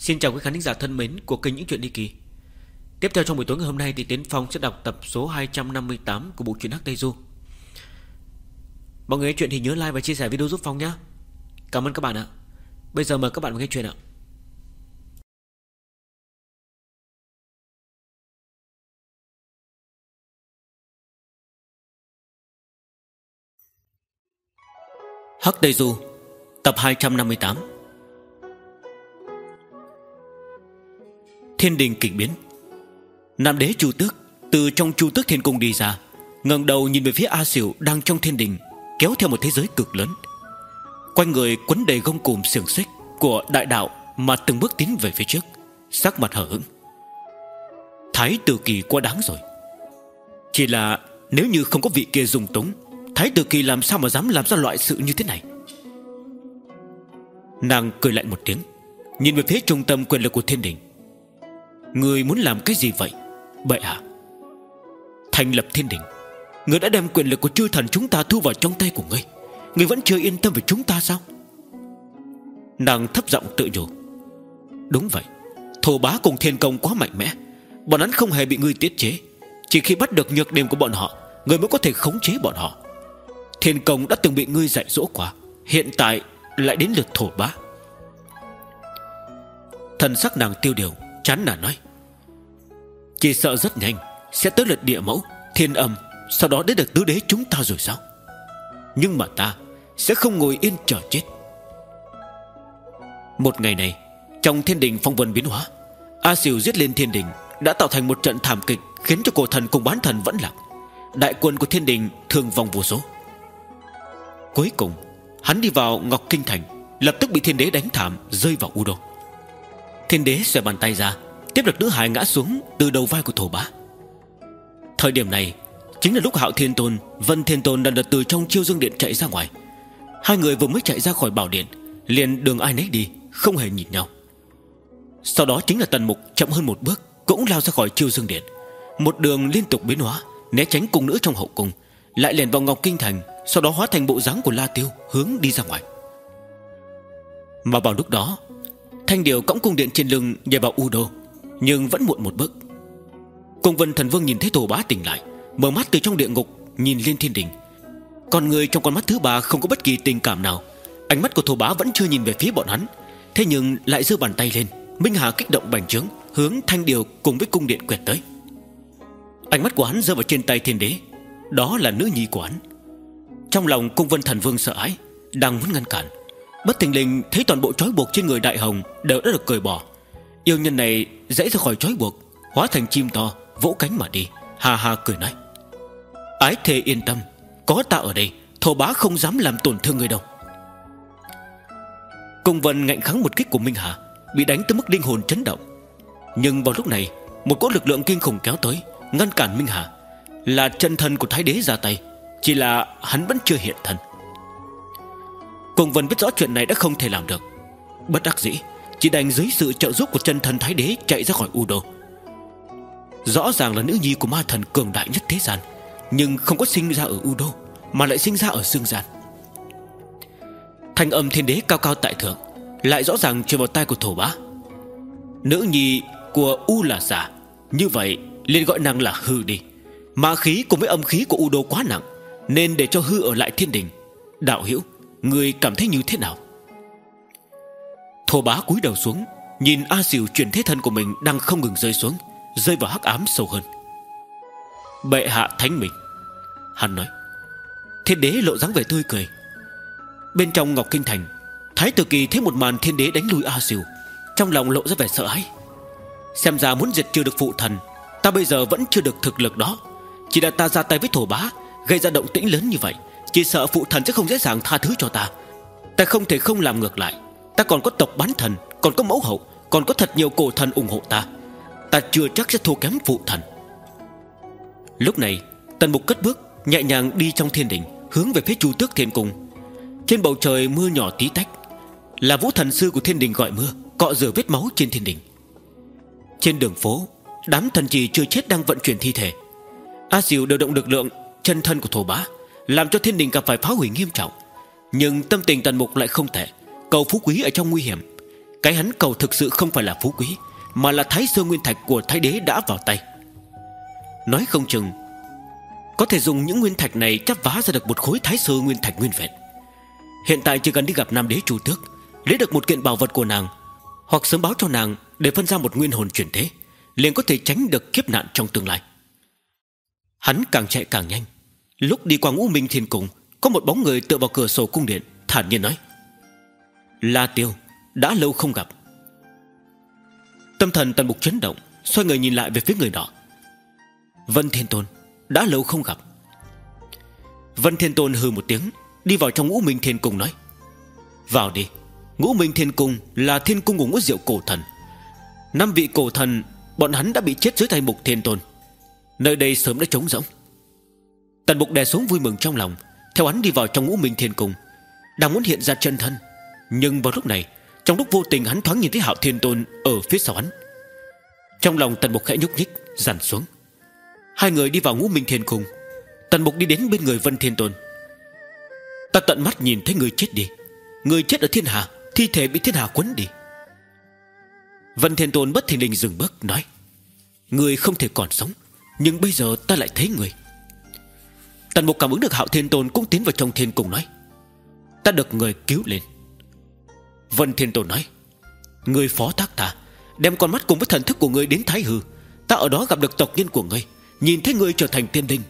Xin chào quý khán thính giả thân mến của kênh Những Chuyện Đi Kỳ. Tiếp theo trong buổi tối ngày hôm nay thì Tiến Phong sẽ đọc tập số 258 của bộ truyện Hắc Tây Du. Mọi người nghe chuyện thì nhớ like và chia sẻ video giúp Phong nhé Cảm ơn các bạn ạ. Bây giờ mời các bạn nghe chuyện ạ. Hắc Tây Du, Tập 258 Thiên đình kịch biến. Nam đế Chu Tước Từ trong Chu Tước Thiên Cung đi ra, ngẩng đầu nhìn về phía A Sỉu đang trong thiên đình, Kéo theo một thế giới cực lớn. Quanh người quấn đầy gông cùm xiềng xích Của đại đạo Mà từng bước tiến về phía trước, Sắc mặt hở hững. Thái tử kỳ quá đáng rồi. Chỉ là nếu như không có vị kia dùng túng, Thái tử kỳ làm sao mà dám làm ra loại sự như thế này? Nàng cười lạnh một tiếng, Nhìn về phía trung tâm quyền lực của thiên đình. Người muốn làm cái gì vậy? Bệ hạ. Thành lập thiên đình. Người đã đem quyền lực của chư thần chúng ta thu vào trong tay của ngươi. Người vẫn chưa yên tâm về chúng ta sao? Nàng thấp giọng tự nhủ. Đúng vậy. Thổ bá cùng thiên công quá mạnh mẽ. Bọn hắn không hề bị ngươi tiết chế. Chỉ khi bắt được nhược điểm của bọn họ, Người mới có thể khống chế bọn họ. Thiên công đã từng bị ngươi dạy dỗ quá Hiện tại lại đến lượt thổ bá. Thần sắc nàng tiêu điều. Chán nản nói. Chỉ sợ rất nhanh Sẽ tới lượt địa mẫu, Thiên âm, Sau đó đến được tứ đế chúng ta rồi sao? Nhưng mà ta Sẽ không ngồi yên chờ chết. Một ngày này, Trong thiên đình phong vân biến hóa, A Siêu giết lên thiên đình Đã tạo thành một trận thảm kịch Khiến cho cổ thần cùng bán thần vẫn lạc. Đại quân của thiên đình thường vòng vô số. Cuối cùng, Hắn đi vào Ngọc Kinh Thành, Lập tức bị thiên đế đánh thảm, Rơi vào U Đô. Thiên đế xòe bàn tay ra, Tiếp được nữ hải ngã xuống từ đầu vai của thổ bá. Thời điểm này, Chính là lúc Hạo Thiên Tôn, Vân Thiên Tôn lần lượt từ trong chiêu dương điện chạy ra ngoài. Hai người vừa mới chạy ra khỏi bảo điện, Liền đường ai nấy đi, Không hề nhìn nhau. Sau đó chính là tần mục chậm hơn một bước, Cũng lao ra khỏi chiêu dương điện. Một đường liên tục biến hóa, Né tránh cung nữ trong hậu cung, Lại liền vào Ngọc Kinh Thành, Sau đó hóa thành bộ dáng của La Tiêu Hướng đi ra ngoài. Mà vào lúc đó Thanh điều cõng cung điện trên lưng nhảy vào U Đô, Nhưng vẫn muộn một bước. Cung vân thần vương nhìn thấy thổ bá tỉnh lại, Mở mắt từ trong địa ngục, Nhìn lên thiên đình. Còn người trong con mắt thứ ba không có bất kỳ tình cảm nào. Ánh mắt của thổ bá vẫn chưa nhìn về phía bọn hắn, Thế nhưng lại giơ bàn tay lên, Minh Hà kích động bành trướng, Hướng thanh điều cùng với cung điện quẹt tới. Ánh mắt của hắn rơi vào trên tay thiên đế, Đó là nữ nhi của hắn. Trong lòng cung vân thần vương sợ hãi, Đang muốn ngăn cản Bất thình lình, thấy toàn bộ trói buộc trên người đại hồng Đều đã được cởi bỏ. Yêu nhân này dễ ra khỏi trói buộc, Hóa thành chim to, vỗ cánh mà đi. Hà hà cười nói. Ái thề yên tâm, Có ta ở đây, Thổ bá không dám làm tổn thương người đâu. Công vân ngạnh kháng một kích của Minh Hà, Bị đánh tới mức linh hồn chấn động. Nhưng vào lúc này, Một cỗ lực lượng kinh khủng kéo tới, Ngăn cản Minh Hà. Là chân thân của Thái Đế ra tay, Chỉ là hắn vẫn chưa hiện thân. Cùng Vân biết rõ chuyện này đã không thể làm được. Bất đắc dĩ, Chỉ đành dưới sự trợ giúp của chân thần Thái Đế Chạy ra khỏi U Đô Rõ ràng là nữ nhi của ma thần cường đại nhất thế gian, Nhưng không có sinh ra ở U Đô Mà lại sinh ra ở Dương Gian. Thanh âm thiên đế cao cao tại thượng, Lại rõ ràng truyền vào tay của thổ bá. Nữ nhi của U là giả, Như vậy liền gọi nàng là hư đi. Ma khí cùng với âm khí của U Đô quá nặng, Nên để cho hư ở lại thiên đình, Đạo hiểu Người cảm thấy như thế nào? Thổ bá cúi đầu xuống, Nhìn A Diều chuyển thế thân của mình Đang không ngừng rơi xuống, Rơi vào hắc ám sâu hơn. Bệ hạ thánh mình, Hắn nói. Thiên đế lộ dáng vẻ tươi cười. Bên trong Ngọc Kinh Thành, Thái tử kỳ thấy một màn thiên đế đánh lui A Diều, Trong lòng lộ ra vẻ sợ hãi. Xem ra muốn diệt trừ được phụ thần, Ta bây giờ vẫn chưa được thực lực đó. Chỉ là ta ra tay với thổ bá, Gây ra động tĩnh lớn như vậy chỉ sợ phụ thần sẽ không dễ dàng tha thứ cho ta. Ta không thể không làm ngược lại. Ta còn có tộc bán thần, Còn có mẫu hậu, Còn có thật nhiều cổ thần ủng hộ ta. Ta chưa chắc sẽ thua kém phụ thần. Lúc này, Tần mục cất bước, Nhẹ nhàng đi trong thiên đình, Hướng về phía chu tước thiên cung. Trên bầu trời mưa nhỏ tí tách, Là vũ thần sư của thiên đình gọi mưa, Cọ rửa vết máu trên thiên đình. Trên đường phố, Đám thần trì chưa chết đang vận chuyển thi thể. A diều điều động lực lượng Chân thân của thổ bá làm cho thiên đình gặp phải phá hủy nghiêm trọng. Nhưng tâm tình tần mục lại không thể Cầu phú quý ở trong nguy hiểm. Cái hắn cầu thực sự không phải là phú quý, Mà là thái sơ nguyên thạch của thái đế đã vào tay. Nói không chừng, Có thể dùng những nguyên thạch này chắp vá ra được một khối thái sơ nguyên thạch nguyên vẹn. Hiện tại chỉ cần đi gặp Nam đế chủ tước, Lấy được một kiện bảo vật của nàng, Hoặc sớm báo cho nàng Để phân ra một nguyên hồn chuyển thế, liền có thể tránh được kiếp nạn trong tương lai. Hắn càng chạy càng nhanh. Lúc đi qua ngũ minh thiên cung, Có một bóng người tựa vào cửa sổ cung điện, Thản nhiên nói, La tiêu, đã lâu không gặp. Tâm thần tần mục chấn động, Xoay người nhìn lại về phía người đó Vân Thiên Tôn, Đã lâu không gặp. Vân Thiên Tôn hừ một tiếng, Đi vào trong ngũ minh thiên cung nói, Vào đi, Ngũ minh thiên cung là thiên cung của ngũ diệu cổ thần. Năm vị cổ thần, Bọn hắn đã bị chết dưới tay mục thiên tôn. Nơi đây sớm đã trống rỗng. Tần mục đè xuống vui mừng trong lòng, Theo hắn đi vào trong ngũ minh thiên cung. Đang muốn hiện ra chân thân, Nhưng vào lúc này, Trong lúc vô tình hắn thoáng nhìn thấy hạo thiên tôn Ở phía sau hắn. Trong lòng tần mục khẽ nhúc nhích, Dằn xuống. Hai người đi vào ngũ minh thiên cung, Tần mục đi đến bên người vân thiên tôn. Ta tận mắt nhìn thấy người chết đi. Người chết ở thiên hà Thi thể bị thiên hà quấn đi. Vân Thiên Tôn bất thình lình dừng bước, nói, Người không thể còn sống, Nhưng bây giờ ta lại thấy người. Tần Mục cảm ứng được Hạo Thiên Tôn Cũng tiến vào trong thiên cùng nói. Ta được người cứu lên. Vân Thiên Tôn nói, Người phó tác ta, Đem con mắt cùng với thần thức của người đến Thái Hư. Ta ở đó gặp được tộc nhân của người, Nhìn thấy người trở thành tiên linh.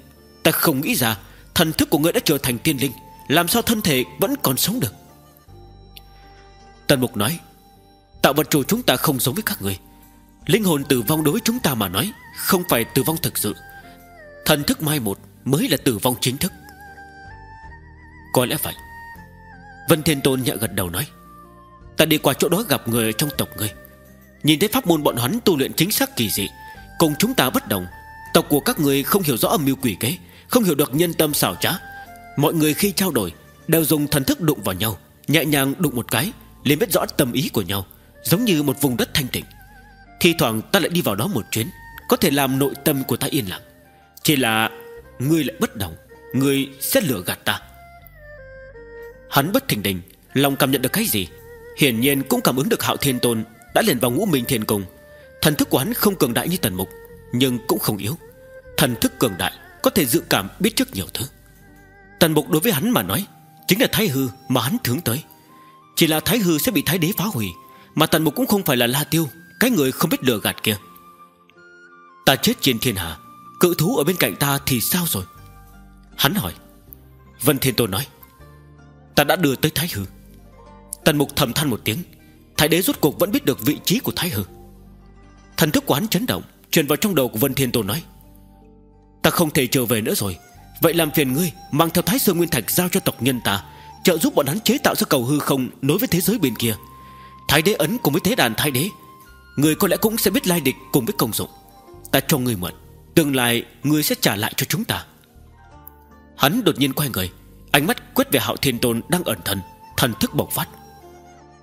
Ta không nghĩ ra Thần thức của người đã trở thành tiên linh, Làm sao thân thể vẫn còn sống được? Tần Mục nói, Tạo vật chủ chúng ta không giống với các người. Linh hồn tử vong đối với chúng ta mà nói, Không phải tử vong thực sự. Thần thức mai một mới là tử vong chính thức. Có lẽ vậy. Vân Thiên Tôn nhẹ gật đầu nói, Ta đi qua chỗ đó gặp người trong tộc ngươi. Nhìn thấy pháp môn bọn hắn tu luyện chính xác kỳ dị, Cùng chúng ta bất đồng, Tộc của các người không hiểu rõ âm mưu quỷ kế, Không hiểu được nhân tâm xảo trá. Mọi người khi trao đổi, Đều dùng thần thức đụng vào nhau, Nhẹ nhàng đụng một cái, liền biết rõ tâm ý của nhau, Giống như một vùng đất thanh tịnh. Thì thoảng ta lại đi vào đó một chuyến, Có thể làm nội tâm của ta yên lặng. Chỉ là Ngươi lại bất đồng, Ngươi sẽ lừa gạt ta. Hắn bất thình đình Lòng cảm nhận được cái gì? Hiển nhiên cũng cảm ứng được hạo thiên tôn Đã liền vào ngũ minh thiên cung. Thần thức của hắn không cường đại như tần mục, Nhưng cũng không yếu. Thần thức cường đại Có thể dự cảm biết trước nhiều thứ. Tần mục đối với hắn mà nói, Chính là thái hư mà hắn thướng tới. Chỉ là thái hư sẽ bị thái đế phá hủy, mà tần mục cũng không phải là La Tiêu, Cái người không biết lừa gạt kia. Ta chết trên thiên hạ Cự thú ở bên cạnh ta thì sao rồi? Hắn hỏi. Vân Thiên Tôn nói. Ta đã đưa tới Thái Hư. Tần mục thầm than một tiếng. Thái đế rốt cuộc vẫn biết được vị trí của Thái Hư. Thần thức của hắn chấn động, Truyền vào trong đầu của Vân Thiên Tôn nói. Ta không thể trở về nữa rồi. Vậy làm phiền ngươi, Mang theo Thái Sơn Nguyên Thạch giao cho tộc nhân ta, Trợ giúp bọn hắn chế tạo ra cầu hư không Nối với thế giới bên kia. Thái đế ấn cùng với thế đàn thái đế. Người có lẽ cũng sẽ biết lai địch cùng với công dụng. Ta cho người mượn. Tương lai người sẽ trả lại cho chúng ta. Hắn đột nhiên quay người, Ánh mắt quét về hạo thiên tôn đang ẩn thần Thần thức bộc phát.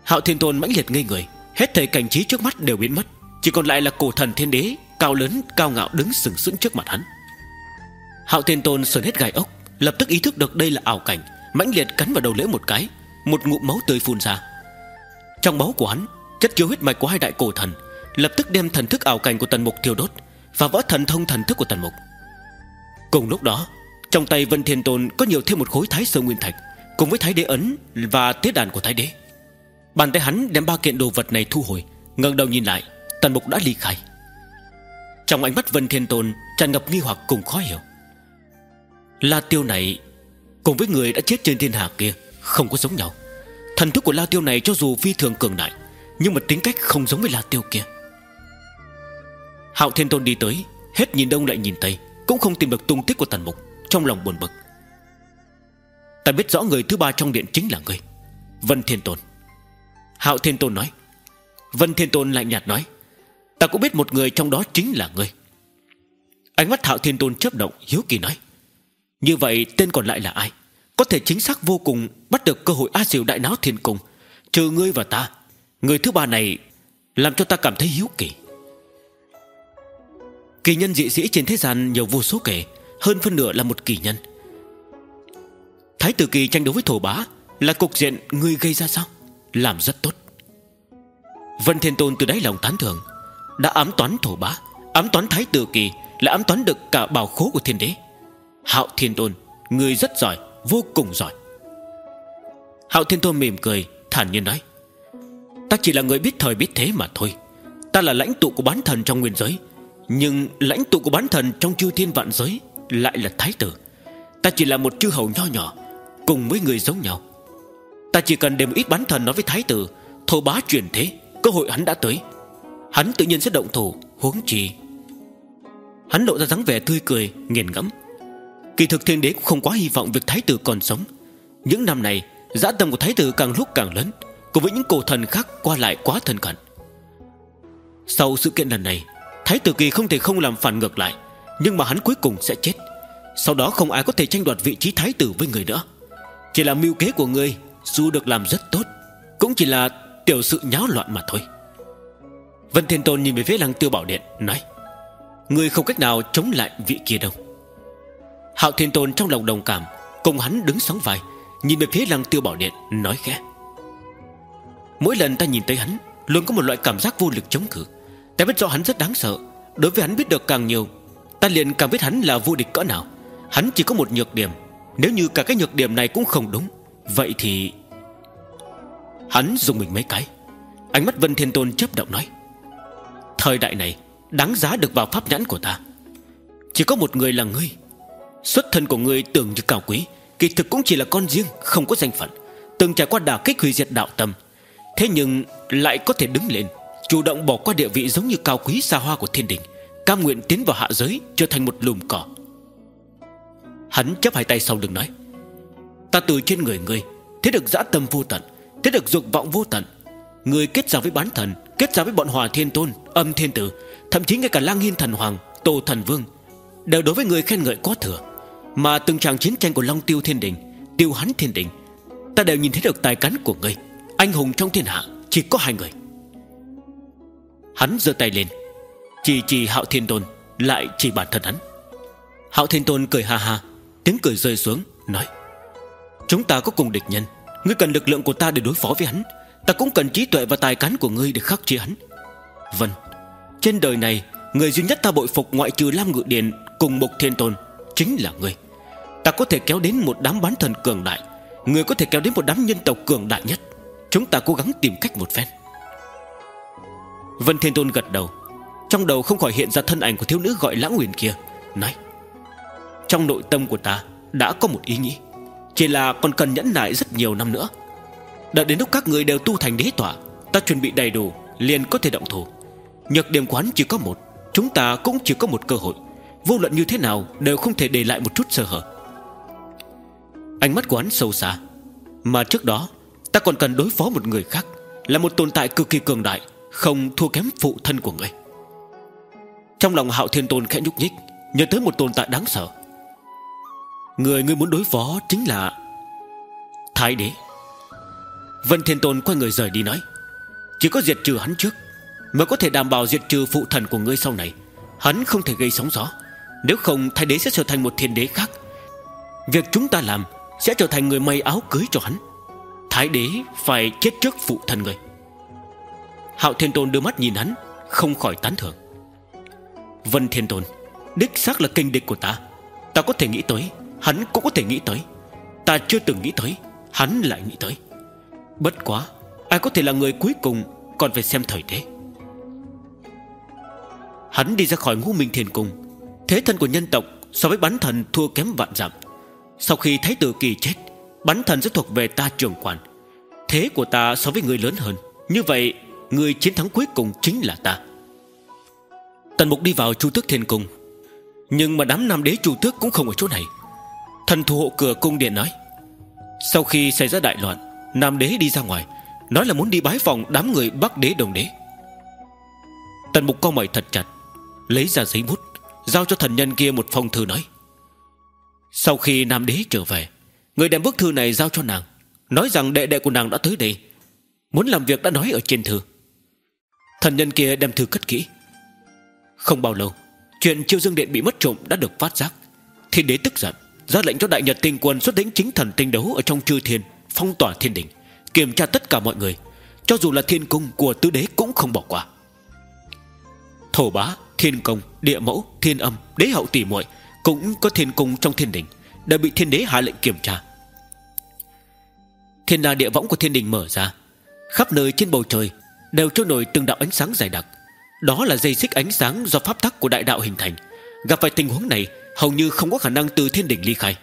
Hạo thiên tôn mãnh liệt ngây người, Hết thầy cảnh trí trước mắt đều biến mất, Chỉ còn lại là cổ thần thiên đế, Cao lớn, cao ngạo đứng sừng sững trước mặt hắn. Hạo thiên tôn sờn hết gai ốc, Lập tức ý thức được đây là ảo cảnh, mãnh liệt cắn vào đầu lưỡi một cái, Một ngụm máu tươi phun ra. Trong máu của hắn, Chất chứa huyết mạch của hai đại cổ thần, Lập tức đem thần thức ảo cảnh của tần mục thiêu đốt và vỡ thần thông thần thức của tần mục. Cùng lúc đó, Trong tay Vân Thiên Tôn có nhiều thêm một khối thái sơ nguyên thạch, Cùng với thái đế ấn Và tiết đàn của thái đế. Bàn tay hắn đem ba kiện đồ vật này thu hồi, ngẩng đầu nhìn lại, Tần mục đã ly khai. Trong ánh mắt Vân Thiên Tôn tràn ngập nghi hoặc cùng khó hiểu. La tiêu này Cùng với người đã chết trên thiên hạ kia Không có giống nhau. Thần thức của La Tiêu này cho dù phi thường cường đại, Nhưng mà tính cách không giống với La Tiêu kia. Hạo Thiên Tôn đi tới Hết nhìn đông lại nhìn tây Cũng không tìm được tung tích của Tần Mục Trong lòng buồn bực. Ta biết rõ người thứ ba trong điện chính là ngươi, Vân Thiên Tôn. Hạo Thiên Tôn nói Vân Thiên Tôn lạnh nhạt nói Ta cũng biết một người trong đó chính là ngươi. Ánh mắt Hạo Thiên Tôn chớp động Hiếu kỳ nói Như vậy tên còn lại là ai? Có thể chính xác vô cùng Bắt được cơ hội A Diệu đại náo thiên cung. Trừ ngươi và ta Người thứ ba này Làm cho ta cảm thấy hiếu kỳ. Kỳ nhân dị sĩ trên thế gian nhiều vô số kể, Hơn phân nửa là một kỳ nhân. Thái tử kỳ tranh đấu với thổ bá Là cục diện ngươi gây ra sao? Làm rất tốt. Vân Thiên Tôn từ đáy lòng tán thưởng, Đã ám toán thổ bá, Ám toán thái tử kỳ Là ám toán được cả bảo khố của thiên đế. Hạo Thiên Tôn Người rất giỏi, Vô cùng giỏi. Hạo Thiên Tôn mỉm cười, Thản nhiên nói, Ta chỉ là người biết thời biết thế mà thôi. Ta là lãnh tụ của bán thần trong nguyên giới nhưng lãnh tụ của bán thần trong chư thiên vạn giới Lại là thái tử. Ta chỉ là một chư hầu nho nhỏ, Cùng với người giống nhau. Ta chỉ cần để một ít bán thần nói với thái tử Thổ bá chuyển thế, Cơ hội hắn đã tới. Hắn tự nhiên sẽ động thủ, Huống chi. Hắn lộ ra dáng vẻ tươi cười, nghiền ngẫm. Kỳ thực thiên đế cũng không quá hy vọng Việc thái tử còn sống. Những năm này Giã tâm của thái tử càng lúc càng lớn, Cùng với những cổ thần khác qua lại quá thân cận. Sau sự kiện lần này Thái tử kỳ không thể không làm phản ngược lại, Nhưng mà hắn cuối cùng sẽ chết. Sau đó không ai có thể tranh đoạt vị trí thái tử với người nữa. Chỉ là mưu kế của ngươi, Dù được làm rất tốt, Cũng chỉ là tiểu sự nháo loạn mà thôi. Vân Thiên Tôn nhìn về phía lăng tiêu bảo điện, Nói, Ngươi không cách nào chống lại vị kia đâu. Hạo Thiên Tôn trong lòng đồng cảm, Cùng hắn đứng sóng vai, Nhìn về phía lăng tiêu bảo điện, Nói khẽ, Mỗi lần ta nhìn thấy hắn, Luôn có một loại cảm giác vô lực chống cự. Ta biết rõ hắn rất đáng sợ. Đối với hắn biết được càng nhiều, Ta liền càng biết hắn là vô địch cỡ nào. Hắn chỉ có một nhược điểm. Nếu như cả cái nhược điểm này cũng không đúng, Vậy thì Hắn dùng mình mấy cái. Ánh mắt Vân Thiên Tôn chấp động nói, Thời đại này Đáng giá được vào pháp nhãn của ta. Chỉ có một người là ngươi. Xuất thân của ngươi tưởng như cao quý, Kỳ thực cũng chỉ là con riêng, Không có danh phận. Từng trải qua đả kích hủy diệt đạo tâm, Thế nhưng lại có thể đứng lên. Chủ động bỏ qua địa vị giống như cao quý xa hoa của thiên đình, Cam nguyện tiến vào hạ giới, Trở thành một lùm cỏ. Hắn chấp hai tay sau lưng nói, Ta từ trên người ngươi Thế được dã tâm vô tận Thế được dục vọng vô tận. Người kết giao với bán thần, Kết giao với bọn hòa thiên tôn, Âm thiên tử, Thậm chí ngay cả lang hiên thần hoàng, Tô thần vương, Đều đối với người khen ngợi có thừa. Mà từng tràng chiến tranh của Long Tiêu Thiên Đình, Tiêu hắn Thiên Đình, Ta đều nhìn thấy được tài cán của ngươi, Anh hùng trong thiên hạ, Chỉ có hai người. Hắn giơ tay lên. Chỉ chỉ Hạo Thiên Tôn, Lại chỉ bản thân hắn. Hạo Thiên Tôn cười ha ha, Tiếng cười rơi xuống, Nói, Chúng ta có cùng địch nhân, Ngươi cần lực lượng của ta để đối phó với hắn. Ta cũng cần trí tuệ và tài cán của ngươi để khắc chế hắn. Vâng Trên đời này, Người duy nhất ta bội phục ngoại trừ Lam Ngự Điện Cùng Mục Thiên Tôn Chính là ngươi. Ta có thể kéo đến một đám bán thần cường đại, Người có thể kéo đến một đám nhân tộc cường đại nhất. Chúng ta cố gắng tìm cách một phen. Vân Thiên Tôn gật đầu. Trong đầu không khỏi hiện ra thân ảnh của thiếu nữ gọi lãng nguyền kia. Nói Trong nội tâm của ta đã có một ý nghĩ, Chỉ là còn cần nhẫn nại rất nhiều năm nữa. Đợi đến lúc các người đều tu thành đế tỏa Ta chuẩn bị đầy đủ, Liền có thể động thủ. Nhược điểm quán chỉ có một, Chúng ta cũng chỉ có một cơ hội. Vô luận như thế nào đều không thể để lại một chút sơ hở. Ánh mắt Quán sâu xa. Mà trước đó, Ta còn cần đối phó một người khác, Là một tồn tại cực kỳ cường đại. Không thua kém phụ thân của người Trong lòng hạo thiên tôn khẽ nhúc nhích, Nhớ tới một tồn tại đáng sợ. Người ngươi muốn đối phó chính là Thái đế. Vân Thiên Tôn quay người rời đi nói, Chỉ có diệt trừ hắn trước Mới có thể đảm bảo diệt trừ phụ thần của ngươi sau này. Hắn không thể gây sóng gió. Nếu không, thái đế sẽ trở thành một thiên đế khác. Việc chúng ta làm Sẽ trở thành người may áo cưới cho hắn. Thái đế phải chết trước phụ thần người Hạo Thiên Tôn đưa mắt nhìn hắn, Không khỏi tán thưởng. Vân Thiên Tôn, Đích xác là kinh địch của ta. Ta có thể nghĩ tới, Hắn cũng có thể nghĩ tới. Ta chưa từng nghĩ tới, Hắn lại nghĩ tới. Bất quá, Ai có thể là người cuối cùng Còn phải xem thời thế. Hắn đi ra khỏi ngũ minh thiên cung. Thế thân của nhân tộc So với bán thần thua kém vạn dặm. Sau khi thái tử kỳ chết, Bán thần sẽ thuộc về ta trường quản. Thế của ta so với người lớn hơn. Như vậy Người chiến thắng cuối cùng chính là ta. Tần mục đi vào chu tước thiên cung. Nhưng mà đám nam đế chu tước cũng không ở chỗ này. Thần thủ hộ cửa cung điện nói, Sau khi xảy ra đại loạn, Nam đế đi ra ngoài, Nói là muốn đi bái phòng đám người Bắc đế đồng đế. Tần mục co mày thật chặt, Lấy ra giấy bút, Giao cho thần nhân kia một phong thư nói, Sau khi Nam đế trở về, Người đem bức thư này giao cho nàng, Nói rằng đệ đệ của nàng đã tới đây, Muốn làm việc đã nói ở trên thư. Thần nhân kia đem thư cất kỹ. Không bao lâu Chuyện chiêu dương điện bị mất trộm đã được phát giác. Thiên đế tức giận ra lệnh cho đại nhật tinh quân xuất lĩnh chính thần tinh đấu ở trong chư thiên phong tỏa thiên đình kiểm tra tất cả mọi người. Cho dù là thiên cung của tứ đế cũng không bỏ qua. Thổ bá, thiên công, địa mẫu, thiên âm Đế hậu tỷ muội Cũng có thiên cung trong thiên đình Đã bị thiên đế hạ lệnh kiểm tra. Thiên la địa võng của thiên đình mở ra. Khắp nơi trên bầu trời Đều trôi nổi từng đạo ánh sáng dài đặc. Đó là dây xích ánh sáng do pháp tắc của đại đạo hình thành. Gặp phải tình huống này, Hầu như không có khả năng từ thiên đỉnh ly khai.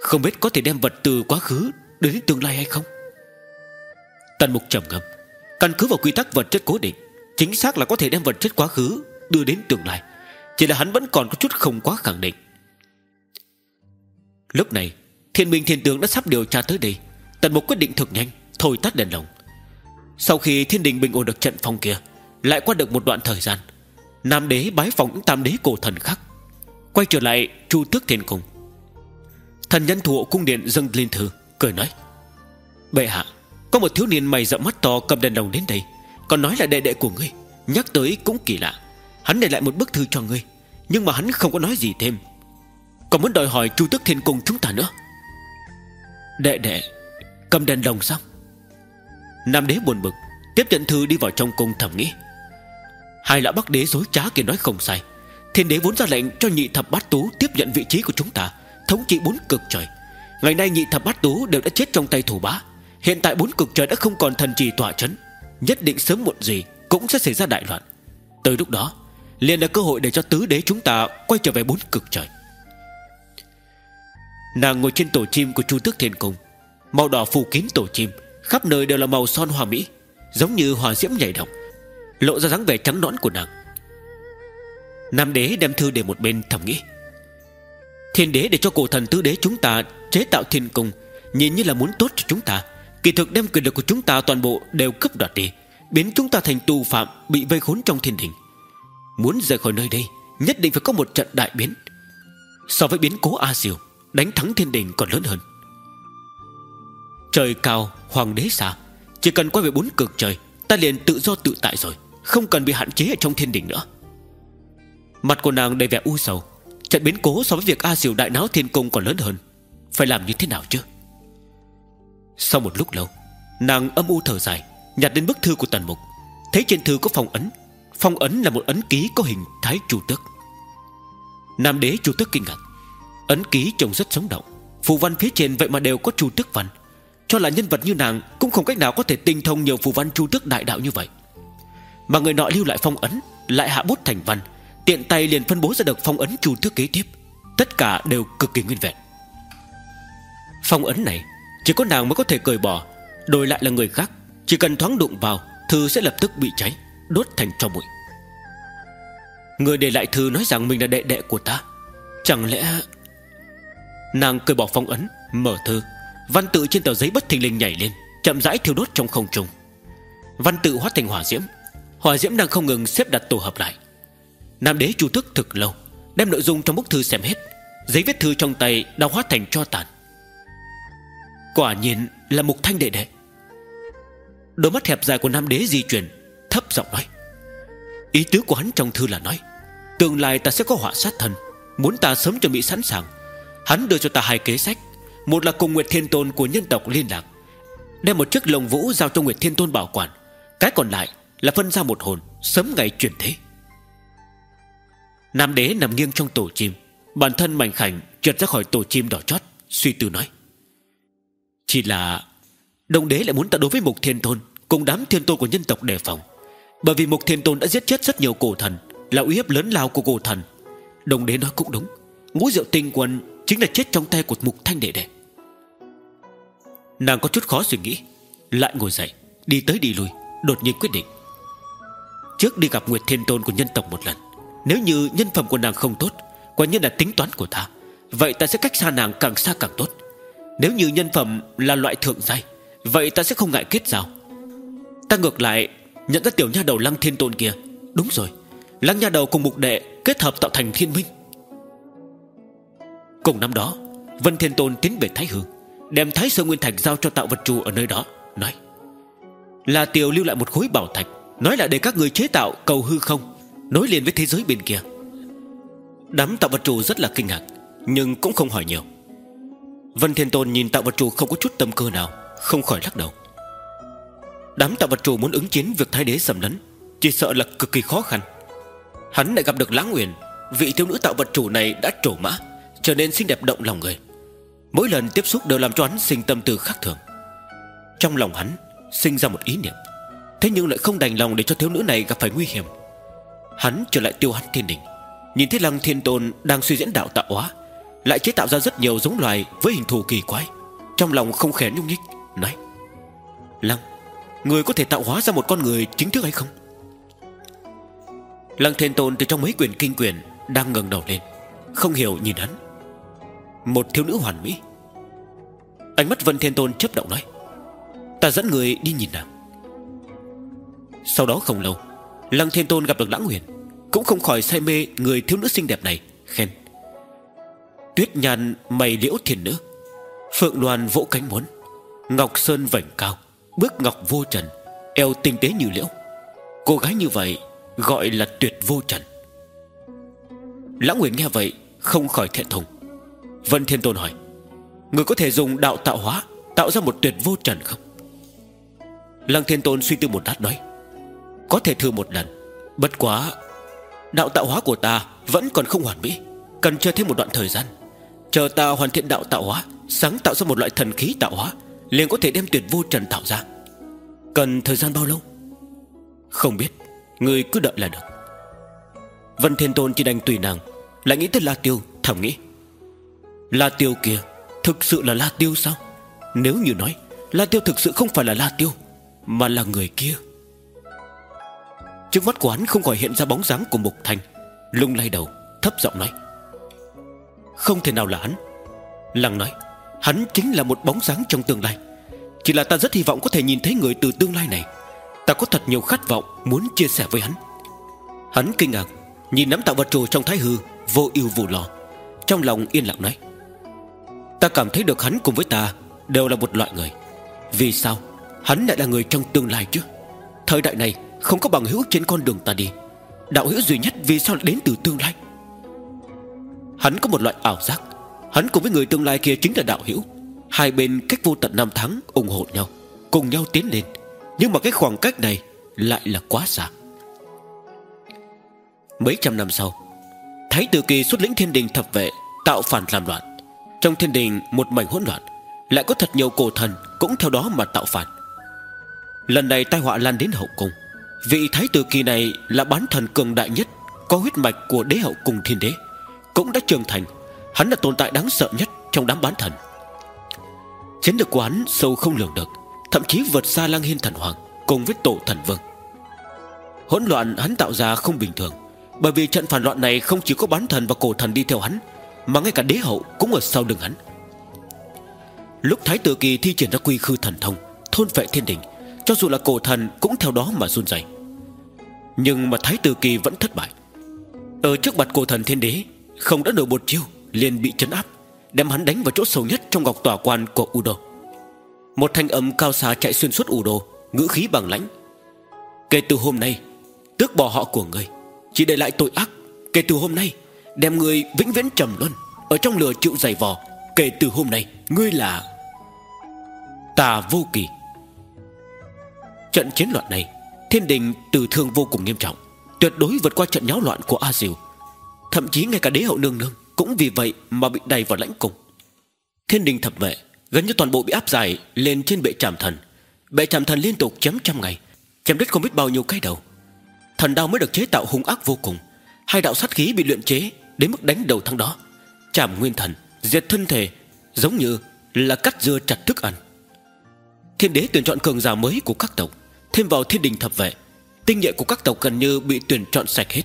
Không biết có thể đem vật từ quá khứ Đến tương lai hay không? Tần mục trầm ngâm. Căn cứ vào quy tắc vật chất cố định, Chính xác là có thể đem vật chất quá khứ Đưa đến tương lai. Chỉ là hắn vẫn còn có chút không quá khẳng định. Lúc này, Thiên minh thiên tướng đã sắp điều tra tới đây. Tần mục quyết định thực nhanh, Thôi tắt đèn lồng. Sau khi thiên đình bình ổn được trận phong kia, Lại qua được một đoạn thời gian, Nam đế bái phỏng tam đế cổ thần khác. Quay trở lại chu tước thiên cung, Thần nhân thủ cung điện dâng lên thư, Cười nói, Bệ hạ, Có một thiếu niên mày rậm mắt to cầm đèn đồng đến đây, Còn nói là đệ đệ của ngươi, Nhắc tới cũng kỳ lạ. Hắn để lại một bức thư cho ngươi, Nhưng mà hắn không có nói gì thêm. Còn muốn đòi hỏi chu tước thiên cung chúng ta nữa. Đệ đệ, Cầm đèn đồng xong. Nam đế buồn bực, Tiếp nhận thư đi vào trong cung thầm nghĩ. Hai lão bắc đế dối trá kia nói không sai. Thiên đế vốn ra lệnh cho nhị thập bát tú Tiếp nhận vị trí của chúng ta, Thống trị bốn cực trời. Ngày nay nhị thập bát tú đều đã chết trong tay thủ bá. Hiện tại bốn cực trời đã không còn thần trì tỏa chấn. Nhất định sớm muộn gì Cũng sẽ xảy ra đại loạn. Tới lúc đó, liền là cơ hội để cho tứ đế chúng ta Quay trở về bốn cực trời. Nàng ngồi trên tổ chim của chu tước thiên cung, Màu đỏ phủ kín tổ chim Khắp nơi đều là màu son hoa mỹ, Giống như hòa diễm nhảy động, Lộ ra dáng vẻ trắng nõn của nàng. Nam đế đem thư để một bên thầm nghĩ. Thiên đế để cho cổ thần tứ đế chúng ta Chế tạo thiên cung, Nhìn như là muốn tốt cho chúng ta. Kỳ thực đem quyền lực của chúng ta toàn bộ đều cướp đoạt đi, Biến chúng ta thành tù phạm, Bị vây khốn trong thiên đình. Muốn rời khỏi nơi đây, Nhất định phải có một trận đại biến. So với biến cố A diều, Đánh thắng thiên đình còn lớn hơn. Trời cao, hoàng đế xa. Chỉ cần quay về bốn cực trời, Ta liền tự do tự tại rồi. Không cần bị hạn chế ở trong thiên đình nữa. Mặt của nàng đầy vẻ u sầu. Trận biến cố so với việc A Diệu đại náo thiên cung còn lớn hơn. Phải làm như thế nào chứ? Sau một lúc lâu, Nàng âm u thở dài, Nhặt đến bức thư của tần mục. Thấy trên thư có phong ấn. Phong ấn là một ấn ký có hình thái chủ tước. Nam đế chủ tước kinh ngạc. Ấn ký trông rất sống động. Phù văn phía trên vậy mà đều có chu tước văn. Cho là nhân vật như nàng Cũng không cách nào có thể tinh thông nhiều phù văn chu tước đại đạo như vậy. Mà người nọ lưu lại phong ấn, Lại hạ bút thành văn, Tiện tay liền phân bố ra được phong ấn chu tước kế tiếp. Tất cả đều cực kỳ nguyên vẹn. Phong ấn này, Chỉ có nàng mới có thể cởi bỏ, Đổi lại là người khác, Chỉ cần thoáng đụng vào, Thư sẽ lập tức bị cháy, Đốt thành tro bụi. Người để lại thư nói rằng mình là đệ đệ của ta. Chẳng lẽ Nàng cởi bỏ phong ấn, Mở thư? Văn tự trên tờ giấy bất thình lình nhảy lên, Chậm rãi thiêu đốt trong không trung. Văn tự hóa thành hỏa diễm. Hỏa diễm đang không ngừng xếp đặt tổ hợp lại. Nam đế chu thức thực lâu, Đem nội dung trong bức thư xem hết. Giấy viết thư trong tay đã hóa thành cho tàn. Quả nhiên là mục thanh đệ đệ. Đôi mắt hẹp dài của nam đế di chuyển, Thấp giọng nói. Ý tứ của hắn trong thư là nói, Tương lai ta sẽ có họa sát thân Muốn ta sớm chuẩn bị sẵn sàng. Hắn đưa cho ta hai kế sách một là cùng Nguyệt Thiên Tôn của nhân tộc liên lạc, Đem một chiếc lồng vũ giao cho Nguyệt Thiên Tôn bảo quản. Cái còn lại là phân ra một hồn, Sớm ngày chuyển thế. Nam đế nằm nghiêng trong tổ chim, Bản thân mảnh khảnh trượt ra khỏi tổ chim đỏ chót, Suy tư nói. Chỉ là, Đông đế lại muốn ta đối với Mục Thiên Tôn Cùng đám thiên tôn của nhân tộc đề phòng. Bởi vì Mục Thiên Tôn đã giết chết rất nhiều cổ thần, Là uy hiếp lớn lao của cổ thần. Đông đế nói cũng đúng. Ngũ diệu tinh quân Chính là chết trong tay của Mục Thanh Đệ Đệ. Nàng có chút khó suy nghĩ, Lại ngồi dậy, Đi tới đi lui, Đột nhiên quyết định. Trước đi gặp Nguyệt Thiên Tôn của nhân tộc một lần, Nếu như nhân phẩm của nàng không tốt, Quả nhiên là tính toán của ta, Vậy ta sẽ cách xa nàng càng xa càng tốt. Nếu như nhân phẩm là loại thượng giai, Vậy ta sẽ không ngại kết giao. Ta ngược lại Nhận ra tiểu nha đầu lăng thiên tôn kia. Đúng rồi, Lăng nha đầu cùng mục đệ kết hợp tạo thành thiên minh. Cùng năm đó, Vân Thiên Tôn tiến về Thái Hương, Đem Thái Sơ Nguyên Thạch giao cho tạo vật trù ở nơi đó, Nói Là tiểu lưu lại một khối bảo thạch, Nói là để các người chế tạo cầu hư không, Nối liền với thế giới bên kia. Đám tạo vật trù rất là kinh ngạc, Nhưng cũng không hỏi nhiều. Vân Thiên Tôn nhìn tạo vật trù không có chút tâm cơ nào, Không khỏi lắc đầu. Đám tạo vật chủ muốn ứng chiến việc thái đế sầm lấn, Chỉ sợ là cực kỳ khó khăn. Hắn lại gặp được lãng nguyện Vị thiếu nữ tạo vật chủ này đã trổ mã. Trở nên xinh đẹp động lòng người. Mỗi lần tiếp xúc đều làm cho hắn sinh tâm tư khác thường. Trong lòng hắn Sinh ra một ý niệm, Thế nhưng lại không đành lòng để cho thiếu nữ này gặp phải nguy hiểm. Hắn trở lại tiêu hắn thiên đình, Nhìn thấy lăng thiên tôn đang suy diễn đạo tạo hóa, Lại chế tạo ra rất nhiều giống loài Với hình thù kỳ quái. Trong lòng không khẽ nhúc nhích, Nói, Lăng, Người có thể tạo hóa ra một con người chính thức hay không? Lăng thiên tôn từ trong mấy quyển kinh quyển Đang ngẩng đầu lên, Không hiểu nhìn hắn. Một thiếu nữ hoàn mỹ. Ánh mắt Vân Thiên Tôn chấp động nói, Ta dẫn người đi nhìn nàng. Sau đó không lâu, Lăng Thiên Tôn gặp được Lãng Huyền, Cũng không khỏi say mê người thiếu nữ xinh đẹp này, Khen, Tuyết nhàn mày liễu thiền nữ, Phượng loan vỗ cánh muốn, Ngọc sơn vảnh cao, Bước ngọc vô trần, Eo tinh tế như liễu. Cô gái như vậy gọi là tuyệt vô trần. Lãng Nguyện nghe vậy Không khỏi thẹn thùng. Vân Thiên Tôn hỏi, Người có thể dùng đạo tạo hóa Tạo ra một tuyệt vô trần không? Lăng Thiên Tôn suy tư một lát nói, Có thể thử một lần. Bất quá, Đạo tạo hóa của ta vẫn còn không hoàn mỹ, Cần chờ thêm một đoạn thời gian. Chờ ta hoàn thiện đạo tạo hóa, Sáng tạo ra một loại thần khí tạo hóa, liền có thể đem tuyệt vô trần tạo ra. Cần thời gian bao lâu? Không biết, Người cứ đợi là được. Vân Thiên Tôn chỉ đành tùy nàng, Lại nghĩ tới La Tiêu, thầm nghĩ. La Tiêu kia Thực sự là La Tiêu sao? Nếu như nói, La Tiêu thực sự không phải là La Tiêu, Mà là người kia. Trước mắt của hắn không khỏi hiện ra bóng dáng của Mục Thành, Lung lay đầu, Thấp giọng nói. Không thể nào là hắn. Lăng nói, Hắn chính là một bóng dáng trong tương lai. Chỉ là ta rất hy vọng có thể nhìn thấy người từ tương lai này. Ta có thật nhiều khát vọng Muốn chia sẻ với hắn. Hắn kinh ngạc, Nhìn nắm tạo vật trù trong thái hư, Vô ưu vô lo. Trong lòng yên lặng nói. Ta cảm thấy được hắn cùng với ta Đều là một loại người. Vì sao? Hắn lại là người trong tương lai chứ? Thời đại này không có bằng hữu trên con đường ta đi. Đạo hữu duy nhất vì sao lại đến từ tương lai? Hắn có một loại ảo giác. Hắn cùng với người tương lai kia chính là đạo hữu. Hai bên cách vô tận năm tháng ủng hộ nhau, Cùng nhau tiến lên. Nhưng mà cái khoảng cách này Lại là quá xa. Mấy trăm năm sau, Thái tử kỳ xuất lĩnh thiên đình thập vệ, Tạo phản làm loạn. Trong thiên đình, một mảnh hỗn loạn, Lại có thật nhiều cổ thần cũng theo đó mà tạo phản. Lần này tai họa lan đến hậu cung. Vị thái tử kỳ này là bán thần cường đại nhất, Có huyết mạch của đế hậu cùng thiên đế, Cũng đã trưởng thành. Hắn là tồn tại đáng sợ nhất trong đám bán thần. Chiến lược của hắn sâu không lường được, Thậm chí vượt xa lang hiên thần hoàng Cùng với tổ thần vương. Hỗn loạn hắn tạo ra không bình thường, Bởi vì trận phản loạn này không chỉ có bán thần và cổ thần đi theo hắn mà ngay cả đế hậu cũng ở sau lưng hắn. Lúc Thái tử Kỳ thi triển ra quy khư thần thông, Thôn vệ thiên đình, Cho dù là cổ thần cũng theo đó mà run rẩy. Nhưng mà Thái tử Kỳ vẫn thất bại. Ở trước mặt cổ thần thiên đế, Không đã nổi một chiêu, liền bị chấn áp, Đem hắn đánh vào chỗ sâu nhất trong ngọc tòa quan của Udo Một thanh âm cao xa chạy xuyên suốt Udo Ngữ khí bằng lãnh. Kể từ hôm nay, Tước bỏ họ của ngươi Chỉ để lại tội ác. Kể từ hôm nay Đem ngươi vĩnh viễn trầm luân. Ở trong lửa chịu dày vò. Kể từ hôm nay, Ngươi là Tà vô kỳ. Trận chiến loạn này, Thiên đình tử thương vô cùng nghiêm trọng. Tuyệt đối vượt qua trận nháo loạn của A Diều. Thậm chí ngay cả đế hậu nương nương cũng vì vậy mà bị đầy vào lãnh cung. Thiên đình thập vệ Gần như toàn bộ bị áp giải lên trên bệ trảm thần. Bệ trảm thần liên tục chém trăm ngày, Chém đứt không biết bao nhiêu cái đầu. Thần đao mới được chế tạo hung ác vô cùng. Hai đạo sát khí bị luyện chế Đến mức đánh đầu thằng đó. Chạm nguyên thần, diệt thân thể Giống như là cắt dưa chặt thức ăn. Thiên đế tuyển chọn cường giả mới của các tộc Thêm vào thiên đình thập vệ. Tinh nhuệ của các tộc gần như bị tuyển chọn sạch hết.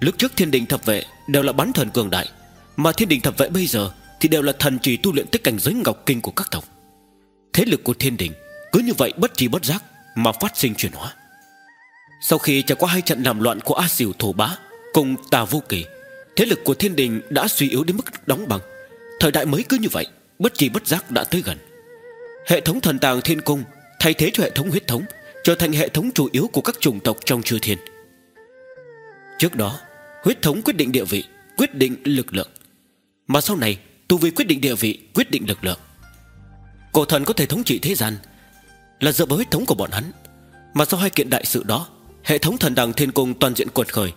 Lúc trước thiên đình thập vệ Đều là bán thần cường đại Mà thiên đình thập vệ bây giờ Thì đều là thần chỉ tu luyện tới cảnh giới ngọc kinh của các tộc. Thế lực của thiên đình Cứ như vậy bất trí bất giác Mà phát sinh chuyển hóa. Sau khi trải qua hai trận làm loạn của A Diều Thổ Bá Cùng Tà Vô Kỳ, Thế lực của thiên đình đã suy yếu đến mức đóng băng. Thời đại mới cứ như vậy, Bất trí bất giác đã tới gần. Hệ thống thần tàng thiên cung Thay thế cho hệ thống huyết thống, Trở thành hệ thống chủ yếu của các chủng tộc trong chư thiên. Trước đó, Huyết thống quyết định địa vị, Quyết định lực lượng. Mà sau này, tu vi quyết định địa vị, Quyết định lực lượng. Cổ thần có thể thống trị thế gian Là dựa vào huyết thống của bọn hắn. Mà sau hai kiện đại sự đó, Hệ thống thần đằng thiên cung toàn diện cuột khởi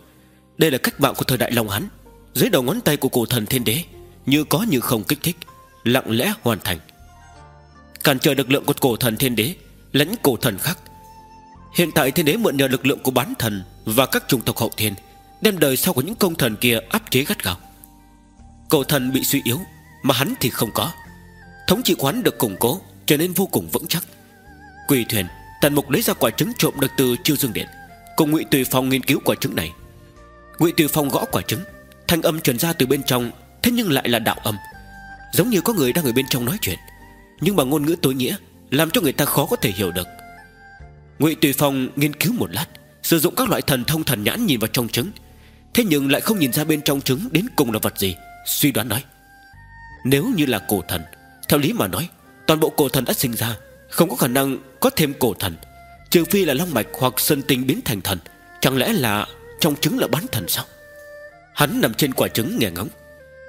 đây là cách mạng của thời đại Long hắn Dưới đầu ngón tay của cổ thần thiên đế, Như có như không kích thích, Lặng lẽ hoàn thành. Cản trở lực lượng của cổ thần thiên đế, Lẫn cổ thần khác. Hiện tại thiên đế mượn nhờ lực lượng của bán thần Và các chủng tộc hậu thiên, Đem đời sau của những công thần kia áp chế gắt gao. Cổ thần bị suy yếu, Mà hắn thì không có. Thống trị quán được củng cố, Trở nên vô cùng vững chắc. Quỳ thuyền, Tần mục lấy ra quả trứng trộm được từ chiêu dương điện, Cùng ngụy Tùy Phong nghiên cứu quả trứng này ngụy Tùy Phong gõ quả trứng. Thanh âm truyền ra từ bên trong, Thế nhưng lại là đạo âm. Giống như có người đang ở bên trong nói chuyện. Nhưng bằng ngôn ngữ tối nghĩa Làm cho người ta khó có thể hiểu được. Ngụy Tùy Phong nghiên cứu một lát, Sử dụng các loại thần thông thần nhãn nhìn vào trong trứng. Thế nhưng lại không nhìn ra bên trong trứng Đến cùng là vật gì, Suy đoán nói. Nếu như là cổ thần, Theo lý mà nói, Toàn bộ cổ thần đã sinh ra, Không có khả năng có thêm cổ thần, Trừ phi là long mạch hoặc sơn tinh biến thành thần. Chẳng lẽ là trong trứng là bán thần sao? Hắn nằm trên quả trứng nghe ngóng.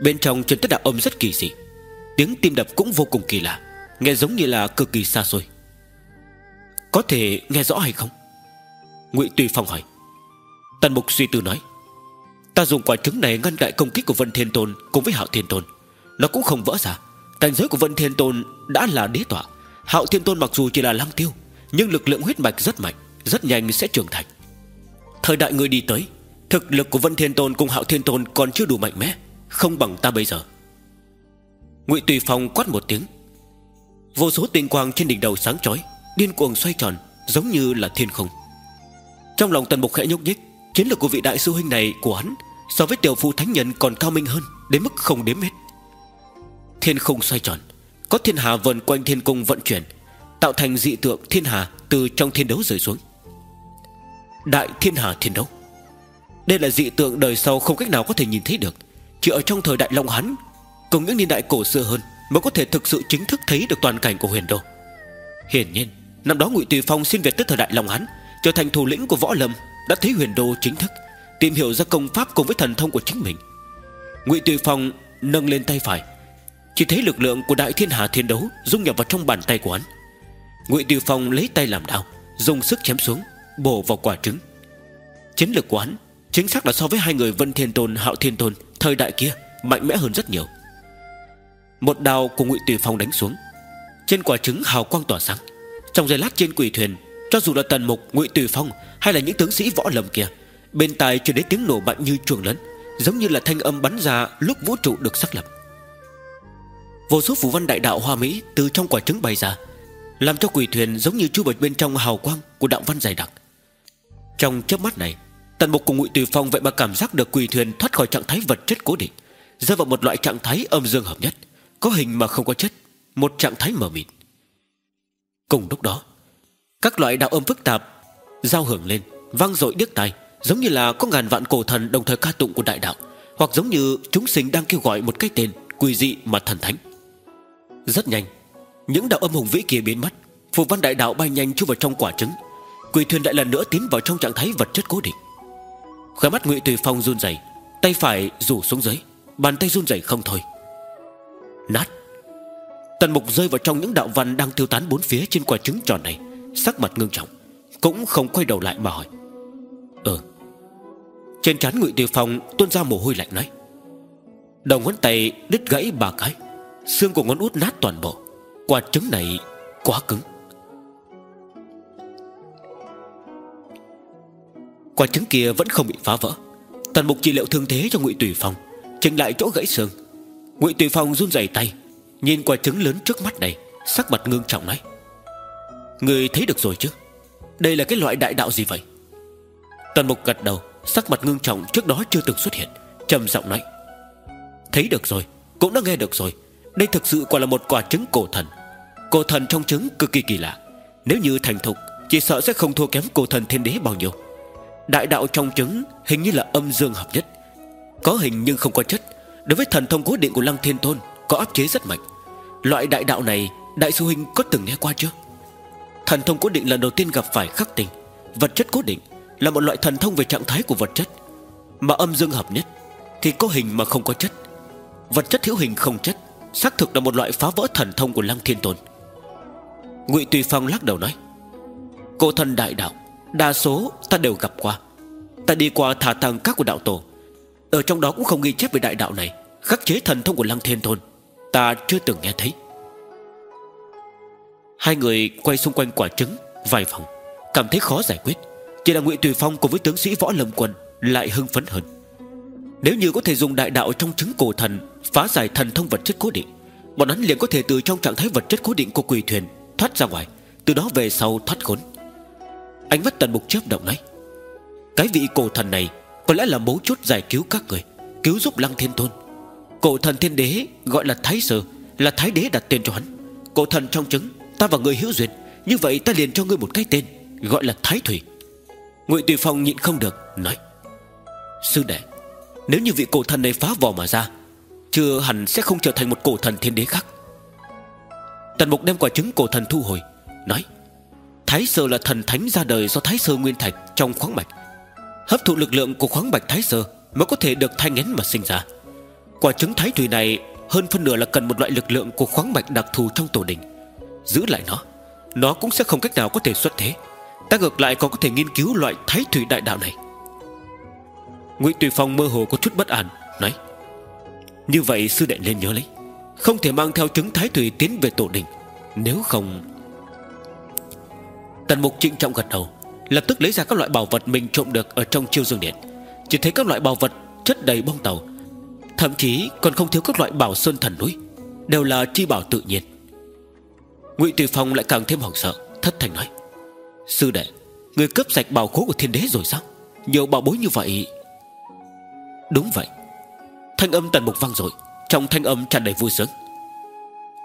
Bên trong truyền tất đạo âm rất kỳ dị. Tiếng tim đập cũng vô cùng kỳ lạ, Nghe giống như là cực kỳ xa xôi. Có thể nghe rõ hay không? Ngụy Tùy Phong hỏi. Tần Mục suy tư nói. Ta dùng quả trứng này ngăn lại công kích của Vân Thiên Tôn Cùng với Hạo Thiên Tôn. Nó cũng không vỡ ra. Cảnh giới của Vân Thiên Tôn đã là đế tọa. Hạo Thiên Tôn mặc dù chỉ là lăng tiêu, Nhưng lực lượng huyết mạch rất mạnh, Rất nhanh sẽ trưởng thành. Thời đại người đi tới, Thực lực của Vân Thiên Tôn cùng Hạo Thiên Tôn còn chưa đủ mạnh mẽ, Không bằng ta bây giờ. Ngụy Tùy Phong quát một tiếng. Vô số tinh quang trên đỉnh đầu sáng chói, Điên cuồng xoay tròn, Giống như là thiên không. Trong lòng tần mục khẽ nhúc nhích, Chiến lược của vị đại sư huynh này của hắn So với tiểu phu thánh nhân còn cao minh hơn, Đến mức không đếm hết. Thiên không xoay tròn, Có thiên hà vần quanh thiên cung vận chuyển, Tạo thành dị tượng thiên hà Từ trong thiên đấu rơi xuống. Đại thiên hà thiên đấu. Đây là dị tượng đời sau không cách nào có thể nhìn thấy được. Chỉ ở trong thời đại Long Hán Cùng những niên đại cổ xưa hơn Mới có thể thực sự chính thức thấy được toàn cảnh của huyền đô. Hiển nhiên, Năm đó ngụy Tùy Phong xin việc tới thời đại Long Hán, Trở thành thủ lĩnh của võ lâm, Đã thấy huyền đô chính thức, Tìm hiểu ra công pháp cùng với thần thông của chính mình. Ngụy Tùy Phong nâng lên tay phải, Chỉ thấy lực lượng của đại thiên hà thiên đấu Dung nhập vào trong bàn tay của hắn. Ngụy Tùy Phong lấy tay làm đao, Dùng sức chém xuống. Bổ vào quả trứng. Chiến lược của hắn Chính xác là so với hai người Vân Thiên Tôn, Hạo Thiên Tôn Thời đại kia mạnh mẽ hơn rất nhiều. Một đao của ngụy Tùy Phong đánh xuống, Trên quả trứng hào quang tỏa sáng. Trong giây lát trên quỷ thuyền, Cho dù là tần mục, ngụy Tùy Phong Hay là những tướng sĩ võ lầm kia, Bên tai truyền đến tiếng nổ mạnh như chuồng lớn, Giống như là thanh âm bắn ra lúc vũ trụ được xác lập. Vô số phù văn đại đạo hoa mỹ Từ trong quả trứng bay ra, Làm cho quỷ thuyền giống như chu bạch bên trong hào quang Của đạo văn dày đặc. Trong chớp mắt này, Tần mục cùng ngụy Tùy Phong vậy mà cảm giác được quỳ thuyền thoát khỏi trạng thái vật chất cố định, Rơi vào một loại trạng thái âm dương hợp nhất, Có hình mà không có chất, Một trạng thái mờ mịt. Cùng lúc đó, Các loại đạo âm phức tạp Giao hưởng lên, Vang dội điếc tai, Giống như là có ngàn vạn cổ thần đồng thời ca tụng của đại đạo, Hoặc giống như chúng sinh đang kêu gọi một cái tên Quỳ dị mà thần thánh. Rất nhanh, Những đạo âm hùng vĩ kia biến mất, Phù văn đại đạo bay nhanh chui vào trong quả trứng Quỳ thuyền lại lần nữa tiến vào trong trạng thái vật chất cố định. Khóe mắt ngụy Tùy Phong run rẩy, Tay phải rủ xuống dưới, Bàn tay run rẩy không thôi. Nát. Tần mục rơi vào trong những đạo văn Đang tiêu tán bốn phía trên quả trứng tròn này, Sắc mặt ngưng trọng, Cũng không quay đầu lại mà hỏi. Ừ. Trên trán ngụy tùy Phong tuôn ra mồ hôi lạnh nói. Đầu ngón tay đứt gãy ba cái, Xương của ngón út nát toàn bộ, Quả trứng này quá cứng. Quả trứng kia vẫn không bị phá vỡ. Tần mục trị liệu thương thế cho ngụy Tùy Phong Chỉnh lại chỗ gãy xương. Ngụy Tùy Phong run rẩy tay, Nhìn quả trứng lớn trước mắt này, Sắc mặt ngưng trọng nói, Người thấy được rồi chứ? Đây là cái loại đại đạo gì vậy? Tần mục gật đầu, Sắc mặt ngưng trọng trước đó chưa từng xuất hiện, trầm giọng nói, Thấy được rồi, Cũng đã nghe được rồi. Đây thực sự quả là một quả trứng cổ thần. Cổ thần trong trứng cực kỳ kỳ lạ. Nếu như thành thục, Chỉ sợ sẽ không thua kém cổ thần thiên đế bao nhiêu. Đại đạo trong trứng hình như là âm dương hợp nhất. Có hình nhưng không có chất. Đối với thần thông cố định của Lăng Thiên Tôn, Có áp chế rất mạnh. Loại đại đạo này, Đại sư huynh có từng nghe qua chưa? Thần thông cố định lần đầu tiên gặp phải khắc tình Vật chất cố định Là một loại thần thông về trạng thái của vật chất. Mà âm dương hợp nhất Thì có hình mà không có chất. Vật chất thiếu hình không chất, Xác thực là một loại phá vỡ thần thông của Lăng Thiên Tôn. Ngụy Tùy Phong lắc đầu nói, Cổ thần đại đạo Đa số ta đều gặp qua. Ta đi qua thả tàng các của đạo tổ. Ở trong đó cũng không ghi chép về đại đạo này, Khắc chế thần thông của Lăng Thiên Thôn. Ta chưa từng nghe thấy. Hai người quay xung quanh quả trứng, Vài vòng Cảm thấy khó giải quyết. Chỉ là Ngụy Tùy Phong cùng với tướng sĩ Võ Lâm Quân Lại hưng phấn hơn. Nếu như có thể dùng đại đạo trong trứng cổ thần, Phá giải thần thông vật chất cố định, Bọn hắn liền có thể từ trong trạng thái vật chất cố định của quỳ thuyền Thoát ra ngoài, Từ đó về sau thoát khốn. Ánh mắt tần mục chớp động nói Cái vị cổ thần này Có lẽ là mấu chốt giải cứu các người, Cứu giúp lăng thiên tôn. Cổ thần thiên đế gọi là thái sơ, Là thái đế đặt tên cho hắn. Cổ thần trong trứng, ta và người hữu duyên, Như vậy ta liền cho ngươi một cái tên, Gọi là thái thủy. Ngụy Tùy Phong nhịn không được, Nói, Sư đệ, Nếu như vị cổ thần này phá vỏ mà ra, Chưa hẳn sẽ không trở thành một cổ thần thiên đế khác. Tần Mục đem quả trứng cổ thần thu hồi, Nói Thái Sơ là thần thánh ra đời do Thái Sơ Nguyên Thạch trong khoáng mạch. Hấp thụ lực lượng của khoáng mạch Thái Sơ Mới có thể được thai ngén mà sinh ra. Quả trứng Thái Thủy này, Hơn phân nửa là cần một loại lực lượng của khoáng mạch đặc thù trong tổ đình. Giữ lại nó Nó cũng sẽ không cách nào có thể xuất thế. Ta ngược lại còn có thể nghiên cứu loại Thái Thủy đại đạo này. Ngụy Tùy Phong mơ hồ có chút bất an, Nói, Như vậy sư đệ nên nhớ lấy. Không thể mang theo trứng Thái Thủy tiến về tổ đình. Nếu không Tần mục trịnh trọng gật đầu, Lập tức lấy ra các loại bảo vật mình trộm được Ở trong chiêu dương điện. Chỉ thấy các loại bảo vật chất đầy bông tàu, Thậm chí còn không thiếu các loại bảo sơn thần núi, Đều là chi bảo tự nhiên. Ngụy Tùy Phong lại càng thêm hoảng sợ, Thất thành nói, Sư đệ, Người cướp sạch bảo khố của thiên đế rồi sao? Nhiều bảo bối như vậy Đúng vậy. Thanh âm tần mục vang rồi Trong thanh âm tràn đầy vui sướng.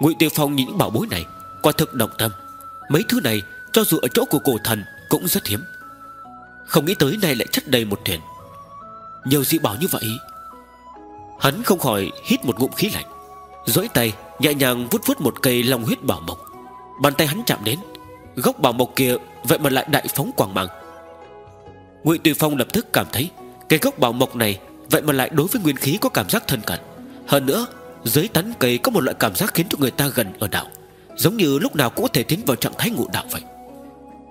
Ngụy Tiêu Phong nhìn những bảo bối này, Quả thực động tâm. Mấy thứ này cho dù ở chỗ của cổ thần Cũng rất hiếm. Không nghĩ tới nay lại chất đầy một thuyền Nhiều dị bảo như vậy, Hắn không khỏi hít một ngụm khí lạnh Dỗi tay nhẹ nhàng vút vút một cây long huyết bảo mộc. Bàn tay hắn chạm đến, Gốc bảo mộc kia vậy mà lại đại phóng quang mạng Ngụy Tùy Phong lập tức cảm thấy cây gốc bảo mộc này Vậy mà lại đối với nguyên khí có cảm giác thân cận. Hơn nữa, dưới tán cây có một loại cảm giác khiến cho người ta gần ở đạo, Giống như lúc nào cũng có thể tiến vào trạng thái ngụ đạo vậy.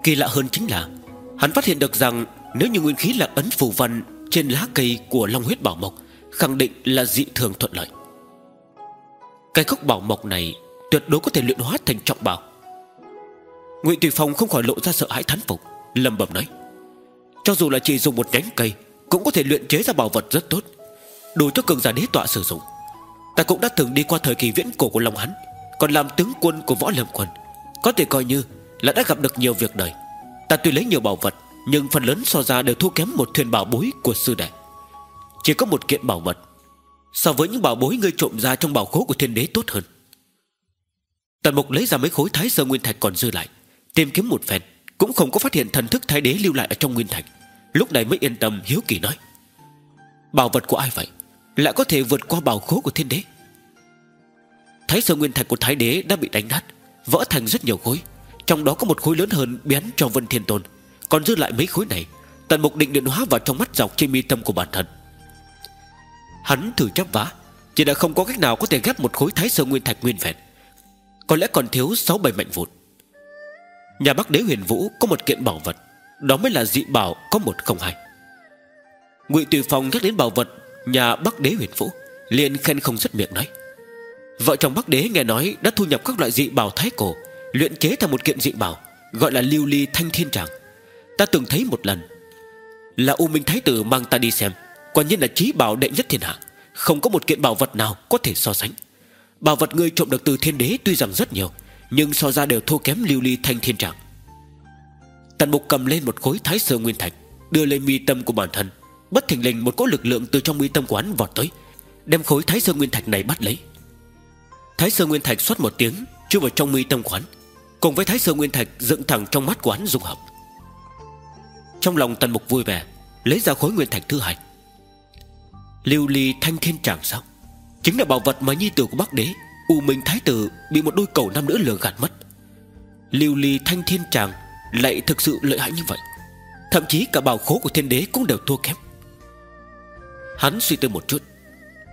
Kỳ lạ hơn chính là, Hắn phát hiện được rằng Nếu như nguyên khí là ấn phù văn Trên lá cây của Long huyết bảo mộc, Khẳng định là dị thường thuận lợi. Cái cốc bảo mộc này Tuyệt đối có thể luyện hóa thành trọng bảo. Ngụy Tùy Phong không khỏi lộ ra sợ hãi thán phục lầm bầm nói, Cho dù là chỉ dùng một nhánh cây, Cũng có thể luyện chế ra bảo vật rất tốt, Đủ cho cường giả đế tọa sử dụng. Ta cũng đã từng đi qua thời kỳ viễn cổ của Long hắn, Còn làm tướng quân của võ lâm quân, Có thể coi như là đã gặp được nhiều việc đời. Ta tuy lấy nhiều bảo vật, Nhưng phần lớn so ra đều thua kém một thuyền bảo bối của sư đệ. Chỉ có một kiện bảo vật. So với những bảo bối ngươi trộm ra trong bảo khố của thiên đế tốt hơn. Tần mục lấy ra mấy khối thái sơ nguyên thạch còn dư lại, Tìm kiếm một phen, Cũng không có phát hiện thần thức thái đế lưu lại ở trong nguyên thạch. Lúc này mới yên tâm, hiếu kỳ nói. Bảo vật của ai vậy? Lại có thể vượt qua bảo khố của thiên đế? Thái sơ nguyên thạch của thái đế đã bị đánh nát, Vỡ thành rất nhiều khối. Trong đó có một khối lớn hơn bén cho Vân Thiên Tôn. Còn dư lại mấy khối này, Tần mục định điện hóa vào trong mắt dọc trên mi tâm của bản thân. Hắn thử chấp vá, Chỉ đã không có cách nào có thể ghép một khối thái sơ nguyên thạch nguyên vẹn. Có lẽ còn thiếu 6-7 mệnh vụn. Nhà Bắc Đế Huyền Vũ có một kiện bảo vật, Đó mới là dị bảo có một không hai. Ngụy Tùy Phong nhắc đến bảo vật, Nhà Bắc Đế Huyền Vũ, liền khen không dứt miệng nói, Vợ chồng Bắc Đế nghe nói Đã thu nhập các loại dị bảo thái cổ Luyện chế thành một kiện dị bảo, Gọi là lưu ly thanh thiên tràng. Ta từng thấy một lần, Là U Minh Thái Tử mang ta đi xem, Quả nhiên là trí bảo đệ nhất thiên hạ, Không có một kiện bảo vật nào có thể so sánh. Bảo vật ngươi trộm được từ thiên đế tuy rằng rất nhiều, Nhưng so ra đều thua kém lưu ly thanh thiên tràng. Tần mục cầm lên một khối thái sơ nguyên thạch, Đưa lên mi tâm của bản thân, Bất thình lình một cỗ lực lượng từ trong mi tâm quán vọt tới, Đem khối thái sơ nguyên thạch này bắt lấy. Thái sơ nguyên thạch xuất một tiếng, Chui vào trong mi tâm quán Cùng với thái sơ nguyên thạch dựng thẳng trong mắt của hắn dung hợp. Trong lòng tần mục vui vẻ, Lấy ra khối nguyên thạch thứ hai. Lưu ly thanh thiên tràng sao Chính là bảo vật mà nhi tử của Bắc Đế, U Minh Thái Tử bị một đôi cầu nam nữ lừa gạt mất. Lưu ly thanh thiên tràng Lại thực sự lợi hại như vậy. Thậm chí cả bảo khố của thiên đế cũng đều thua kém. Hắn suy tư một chút.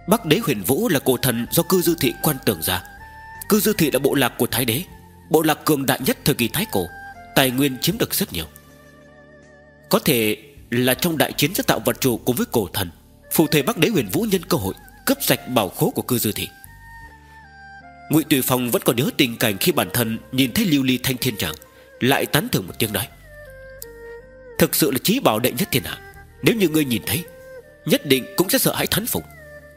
Bắc đế huyền vũ là cổ thần do cư dư thị quan tưởng ra. Cư dư thị là bộ lạc của thái đế. Bộ lạc cường đại nhất thời kỳ Thái Cổ, Tài nguyên chiếm được rất nhiều. Có thể là trong đại chiến giữa tạo vật chủ cùng với cổ thần, Phù thể Bắc Đế huyền vũ nhân cơ hội Cướp sạch bảo khố của cư dư thị. Ngụy Tùy Phong vẫn còn nhớ tình cảnh Khi bản thân nhìn thấy lưu ly thanh thiên trạng Lại tán thưởng một tiếng nói. Thực sự là trí bảo đệ nhất thiên hạ, Nếu như ngươi nhìn thấy, Nhất định cũng sẽ sợ hãi thán phục.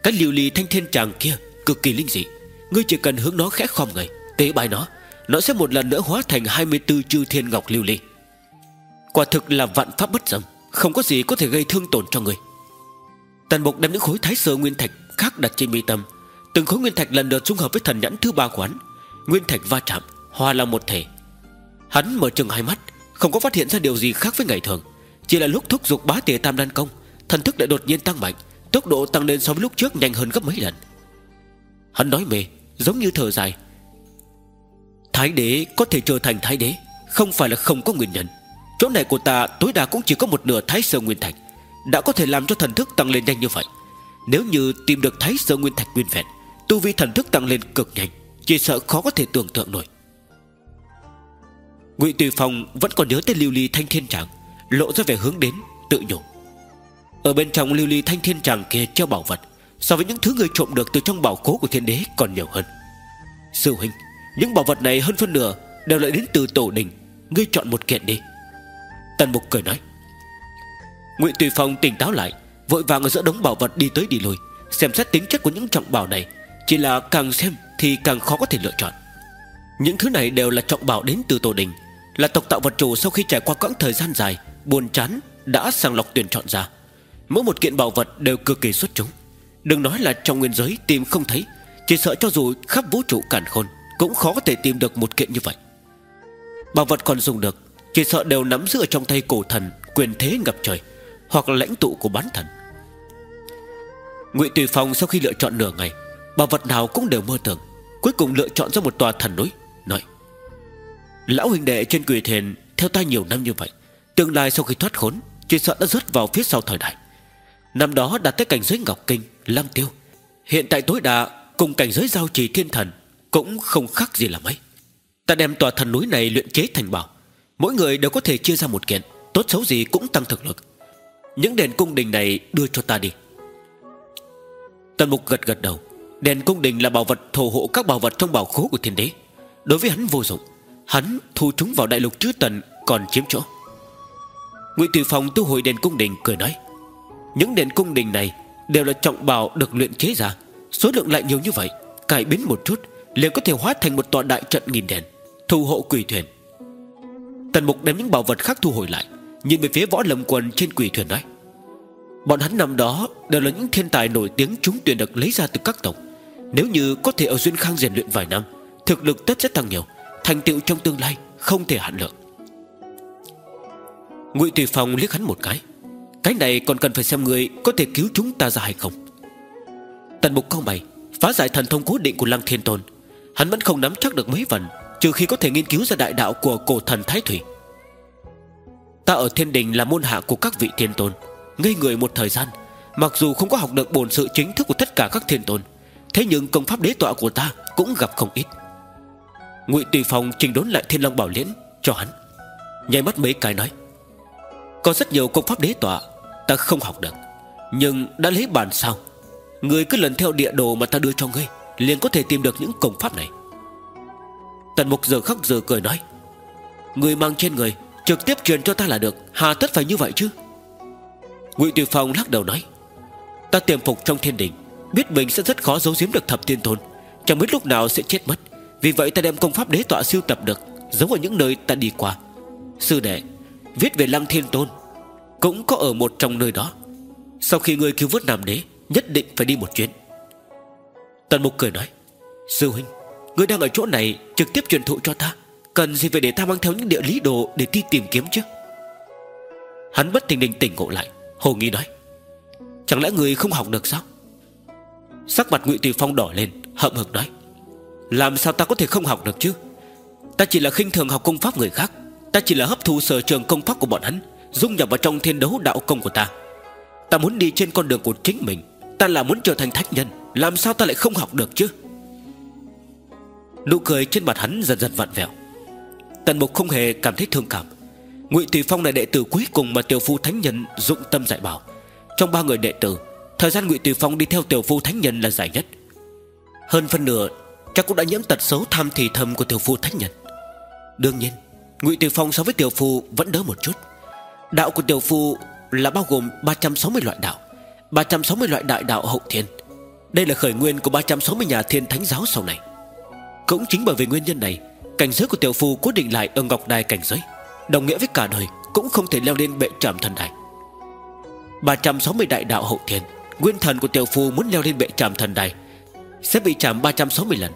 Cái lưu ly thanh thiên tràng kia cực kỳ linh dị, Ngươi chỉ cần hướng nó khẽ khom người, Tế bài nó nó sẽ một lần nữa hóa thành 24 chư thiên ngọc lưu ly. Quả thực là vạn pháp bất dâm Không có gì có thể gây thương tổn cho người. Tần Mục đem những khối thái sơ nguyên thạch Khác đặt trên mi tâm. Từng khối nguyên thạch lần lượt dung hợp với thần nhãn thứ ba quán Nguyên thạch va chạm, Hòa là một thể. Hắn mở chừng hai mắt, Không có phát hiện ra điều gì khác với ngày thường. Chỉ là lúc thúc giục bá tề tam đan công, Thần thức lại đột nhiên tăng mạnh, Tốc độ tăng lên so với lúc trước nhanh hơn gấp mấy lần. Hắn nói mê, Giống như thở dài Thái đế có thể trở thành thái đế, Không phải là không có nguyên nhân. Chỗ này của ta, tối đa cũng chỉ có một nửa thái sơ nguyên thạch, Đã có thể làm cho thần thức tăng lên nhanh như vậy. Nếu như tìm được thái sơ nguyên thạch nguyên vẹn, Tu vi thần thức tăng lên cực nhanh, Chỉ sợ khó có thể tưởng tượng nổi. Ngụy Tùy Phong vẫn còn nhớ tới lưu ly thanh thiên Tràng, Lộ ra vẻ hướng đến, tự nhủ. Ở bên trong lưu ly thanh thiên tràng kia treo bảo vật, So với những thứ người trộm được từ trong bảo cố của thiên đế còn nhiều hơn. Sư huynh những bảo vật này hơn phân nửa Đều lại đến từ tổ đình. Ngươi chọn một kiện đi. Tần mục cười nói. Ngụy Tùy Phong tỉnh táo lại, Vội vàng ở giữa đống bảo vật đi tới đi lui, Xem xét tính chất của những trọng bảo này. Chỉ là càng xem thì càng khó có thể lựa chọn. Những thứ này đều là trọng bảo đến từ tổ đình, Là tộc tạo vật chủ sau khi trải qua quãng thời gian dài, Buồn chán, Đã sàng lọc tuyển chọn ra. Mỗi một kiện bảo vật đều cực kỳ xuất chúng. Đừng nói là trong nguyên giới tìm không thấy, Chỉ sợ cho dù khắp vũ trụ cản khôn. Cũng khó có thể tìm được một kiện như vậy. Bảo vật còn dùng được, Chỉ sợ đều nắm giữ ở trong tay cổ thần, Quyền thế ngập trời, Hoặc là lãnh tụ của bán thần. Ngụy Tùy Phong sau khi lựa chọn nửa ngày Bảo vật nào cũng đều mơ tưởng, Cuối cùng lựa chọn ra một tòa thần núi, Nói, Lão huynh đệ trên quỷ thiền, Theo ta nhiều năm như vậy, Tương lai sau khi thoát khốn, Chỉ sợ đã rớt vào phía sau thời đại. Năm đó đạt tới cảnh giới Ngọc Kinh Lăng Tiêu. Hiện tại tối đa cùng cảnh giới giao trì thiên thần cũng không khác gì là mấy. Ta đem tòa thần núi này luyện chế thành bảo. Mỗi người đều có thể chia ra một kiện, Tốt xấu gì cũng tăng thực lực. Những đèn cung đình này đưa cho ta đi. Tần mục gật gật đầu. Đèn cung đình là bảo vật thổ hộ các bảo vật trong bảo khố của thiên đế. Đối với hắn vô dụng. Hắn thu chúng vào đại lục chữ tần Còn chiếm chỗ. Ngụy Tùy Phong tu hồi đèn cung đình cười nói, những đèn cung đình này Đều là trọng bảo được luyện chế ra. Số lượng lại nhiều như vậy, Cải biến một chút liền có thể hóa thành một tòa đại trận nghìn đèn Thu hộ quỷ thuyền? Tần mục đem những bảo vật khác thu hồi lại, Nhìn về phía võ lâm quần trên quỷ thuyền nói, Bọn hắn năm đó Đều là những thiên tài nổi tiếng chúng tuyển được lấy ra từ các tộc. Nếu như có thể ở Duyên Khang rèn luyện vài năm, Thực lực tất sẽ tăng nhiều, Thành tựu trong tương lai không thể hạn lượng. Ngụy Tùy Phong liếc hắn một cái cái này còn cần phải xem người Có thể cứu chúng ta ra hay không. Tần mục cao mày, Phá giải thần thông cố định của Lăng Thiên Tôn Hắn vẫn không nắm chắc được mấy phần, Trừ khi có thể nghiên cứu ra đại đạo của cổ thần Thái Thủy. Ta ở thiên đình là môn hạ của các vị thiên tôn, Ngây người một thời gian, Mặc dù không có học được bổn sự chính thức của tất cả các thiên tôn, Thế nhưng công pháp đế tọa của ta Cũng gặp không ít. Ngụy Tùy Phong trình đốn lại thiên long bảo liễn Cho hắn Nháy mắt mấy cái nói, Có rất nhiều công pháp đế tọa, Ta không học được, Nhưng đã lấy bản sao? Người cứ lần theo địa đồ mà ta đưa cho ngươi liền có thể tìm được những công pháp này. Tần mục giờ khóc giờ cười nói, Người mang trên người, Trực tiếp truyền cho ta là được, Hà tất phải như vậy chứ? Ngụy Tùy Phong lắc đầu nói, Ta tiềm phục trong thiên đình, Biết mình sẽ rất khó giấu giếm được thập tiên tôn, Chẳng biết lúc nào sẽ chết mất. Vì vậy ta đem công pháp đế tọa siêu tập được giống ở những nơi ta đi qua. Sư đệ, Viết về lăng thiên tôn, cũng có ở một trong nơi đó. Sau khi ngươi cứu vớt Nam Đế, Nhất định phải đi một chuyến. Tần Mục cười nói, Sư huynh người đang ở chỗ này trực tiếp truyền thụ cho ta, Cần gì phải để ta mang theo những địa lý đồ Để đi tìm kiếm chứ? Hắn bất tình đình tỉnh ngộ lại, Hồ nghi nói, Chẳng lẽ người không học được sao? Sắc mặt ngụy Tùy Phong đỏ lên, Hậm hực nói, Làm sao ta có thể không học được chứ? Ta chỉ là khinh thường học công pháp người khác, Ta chỉ là hấp thụ sở trường công pháp của bọn hắn, Dung nhập vào trong thiên đấu đạo công của ta. Ta muốn đi trên con đường của chính mình Ta là muốn trở thành thách nhân, Làm sao ta lại không học được chứ? Nụ cười trên mặt hắn dần dần vặn vẹo. Tần Mục không hề cảm thấy thương cảm. Ngụy Tùy Phong là đệ tử cuối cùng mà Tiểu Phu Thánh Nhân dụng tâm dạy bảo. Trong ba người đệ tử, Thời gian Ngụy Tùy Phong đi theo Tiểu Phu Thánh Nhân là dài nhất. Hơn phân nửa, Chắc cũng đã nhiễm tật xấu tham thì thầm của Tiểu Phu Thánh Nhân. Đương nhiên, Ngụy Tùy Phong so với Tiểu Phu vẫn đỡ một chút. Đạo của Tiểu Phu là bao gồm 360 loại đạo. 360 loại đại đạo hậu thiên. Đây là khởi nguyên của 360 nhà thiên thánh giáo sau này. Cũng chính bởi vì nguyên nhân này, Cảnh giới của tiểu phu cố định lại ở ngọc đài cảnh giới, Đồng nghĩa với cả đời Cũng không thể leo lên bệ trạm thần đài. 360 đại đạo hậu thiên, Nguyên thần của tiểu phu muốn leo lên bệ trạm thần đài Sẽ bị chạm 360 lần.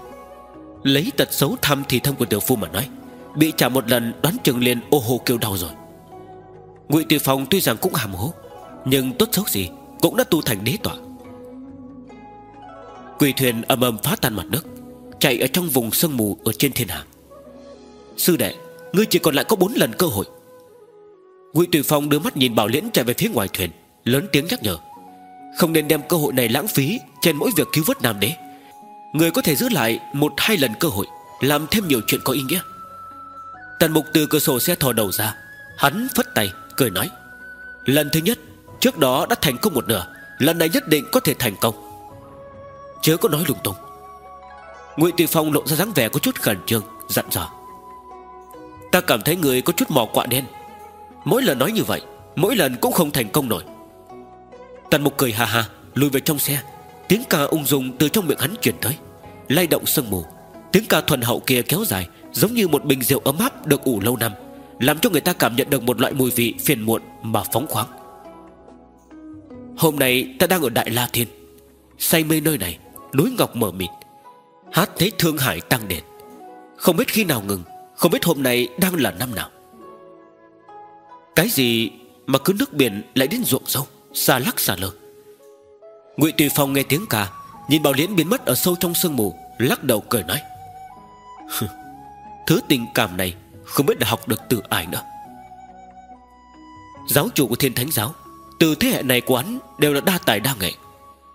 Lấy tật xấu thăm thì thâm của tiểu phu mà nói, Bị chạm một lần đoán chừng liền ô hô kêu đau rồi. Ngụy Tùy Phong tuy rằng cũng hàm hố, Nhưng tốt xấu gì cũng đã tu thành đế tọa. Quỳ thuyền ầm ầm phá tan mặt nước, Chạy ở trong vùng sương mù Ở trên thiên hạ. Sư đệ, Ngươi chỉ còn lại có bốn lần cơ hội. Ngụy Tùy Phong đưa mắt nhìn Bảo Liễn chạy về phía ngoài thuyền, Lớn tiếng nhắc nhở. Không nên đem cơ hội này lãng phí Trên mỗi việc cứu vớt Nam Đế. Người có thể giữ lại một hai lần cơ hội, Làm thêm nhiều chuyện có ý nghĩa. Tần mục từ cửa sổ xe thò đầu ra, Hắn phất tay, cười nói. Lần thứ nhất Trước đó đã thành công một nửa, Lần này nhất định có thể thành công. Chớ có nói lung tung. Ngụy Tùy Phong lộ ra dáng vẻ có chút khẩn trương, Dặn dò. Ta cảm thấy người có chút mò quạ đen Mỗi lần nói như vậy, Mỗi lần cũng không thành công nổi. Tần mục cười ha ha, Lùi về trong xe. Tiếng ca ung dung từ trong miệng hắn truyền tới. Lay động sương mù. Tiếng ca thuần hậu kia kéo dài, Giống như một bình rượu ấm áp được ủ lâu năm, Làm cho người ta cảm nhận được một loại mùi vị phiền muộn Mà phóng khoáng. Hôm nay ta đang ở Đại La Thiên. Say mê nơi này, Núi ngọc mở mịt. Hát thấy Thương Hải tăng đền. Không biết khi nào ngừng, Không biết hôm nay đang là năm nào. Cái gì mà cứ nước biển lại đến ruộng sâu, Xa lắc xa lơ Ngụy Tùy Phong nghe tiếng ca, Nhìn Bảo Liễn biến mất ở sâu trong sương mù, Lắc đầu cười nói. Thứ tình cảm này Không biết đã học được từ ai nữa. Giáo chủ của thiên thánh giáo từ thế hệ này của hắn Đều là đa tài đa nghệ.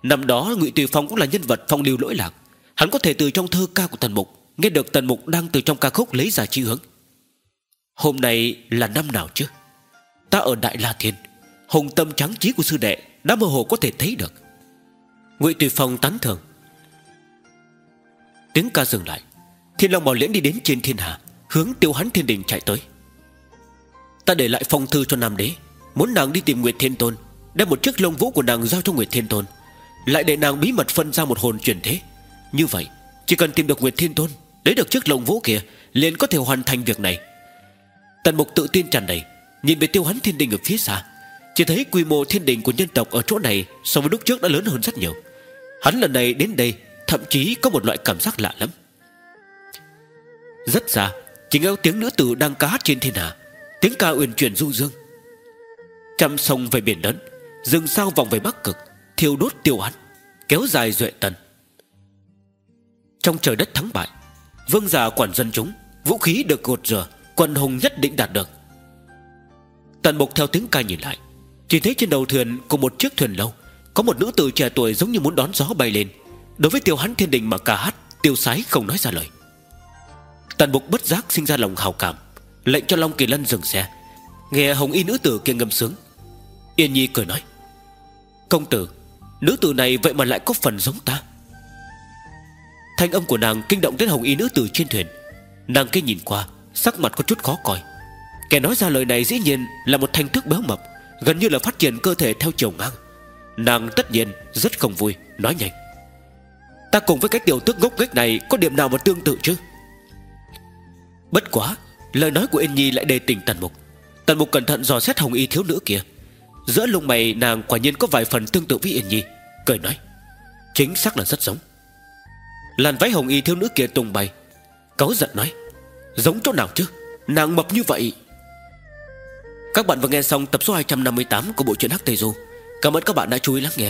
Năm đó, Ngụy Tùy Phong cũng là nhân vật phong lưu lỗi lạc. Hắn có thể từ trong thơ ca của Tần Mục, Nghe được Tần Mục đang từ trong ca khúc lấy ra chi hướng. Hôm nay là năm nào chứ? Ta ở Đại La Thiên Hùng tâm trắng trí của sư đệ Đã mơ hồ có thể thấy được. Ngụy Tùy Phong tán thưởng. Tiếng ca dừng lại. Thiên Long Bảo Liễn đi đến trên thiên hạ, Hướng tiêu hắn thiên đình chạy tới. Ta để lại phong thư cho Nam Đế. Muốn nàng đi tìm Nguyệt Thiên Tôn Đem một chiếc lông vũ của nàng giao cho Nguyệt Thiên Tôn. Lại để nàng bí mật phân ra một hồn chuyển thế. Như vậy Chỉ cần tìm được Nguyệt Thiên Tôn Lấy được chiếc lông vũ kia liền có thể hoàn thành việc này. Tần Mục tự tin tràn đầy Nhìn về tiêu hắn thiên đình ở phía xa. Chỉ thấy quy mô thiên đình của nhân tộc ở chỗ này So với lúc trước đã lớn hơn rất nhiều. Hắn lần này đến đây Thậm chí có một loại cảm giác lạ lắm. Rất xa Chỉ nghe tiếng nữ tử đang ca hát trên thiên hà, Tiếng ca uyển chuyển du dương. Trăm sông về biển lớn, Rừng sao vòng về bắc cực, Thiêu đốt tiêu hắn, Kéo dài duệ tần. Trong trời đất thắng bại, Vương giả quản dân chúng, Vũ khí được gột rửa, Quân hùng nhất định đạt được. Tần mục theo tiếng ca nhìn lại, Chỉ thấy trên đầu thuyền của một chiếc thuyền lâu Có một nữ tử trẻ tuổi giống như muốn đón gió bay lên. Đối với tiêu hắn thiên đình mà ca hát, Tiêu sái không nói ra lời. Tần mục bất giác sinh ra lòng hào cảm, Lệnh cho Long Kỳ Lân dừng xe. Nghe hồng y nữ tử kia ngâm sướng Yên Nhi cười nói, Công tử, Nữ tử này vậy mà lại có phần giống ta. Thanh âm của nàng kinh động đến hồng y nữ tử trên thuyền. Nàng kia nhìn qua, Sắc mặt có chút khó coi. Kẻ nói ra lời này dĩ nhiên là một thanh thức béo mập, Gần như là phát triển cơ thể theo chiều ngang. Nàng tất nhiên rất không vui, Nói nhanh, Ta cùng với cái tiểu tước ngốc nghếch này Có điểm nào mà tương tự chứ? Bất quá, Lời nói của Yên Nhi lại đề tình Tần Mục. Tần Mục cẩn thận dò xét hồng y thiếu nữ kia. Giữa lông mày nàng quả nhiên có vài phần tương tự với Yên Nhi. Cười nói, Chính xác là rất giống. Làn váy hồng y thiếu nữ kia tung bay, Cáu giận nói, Giống chỗ nào chứ? Nàng mập như vậy. Các bạn vừa nghe xong tập số 258 của bộ truyện Hắc Tây Du. Cảm ơn các bạn đã chú ý lắng nghe.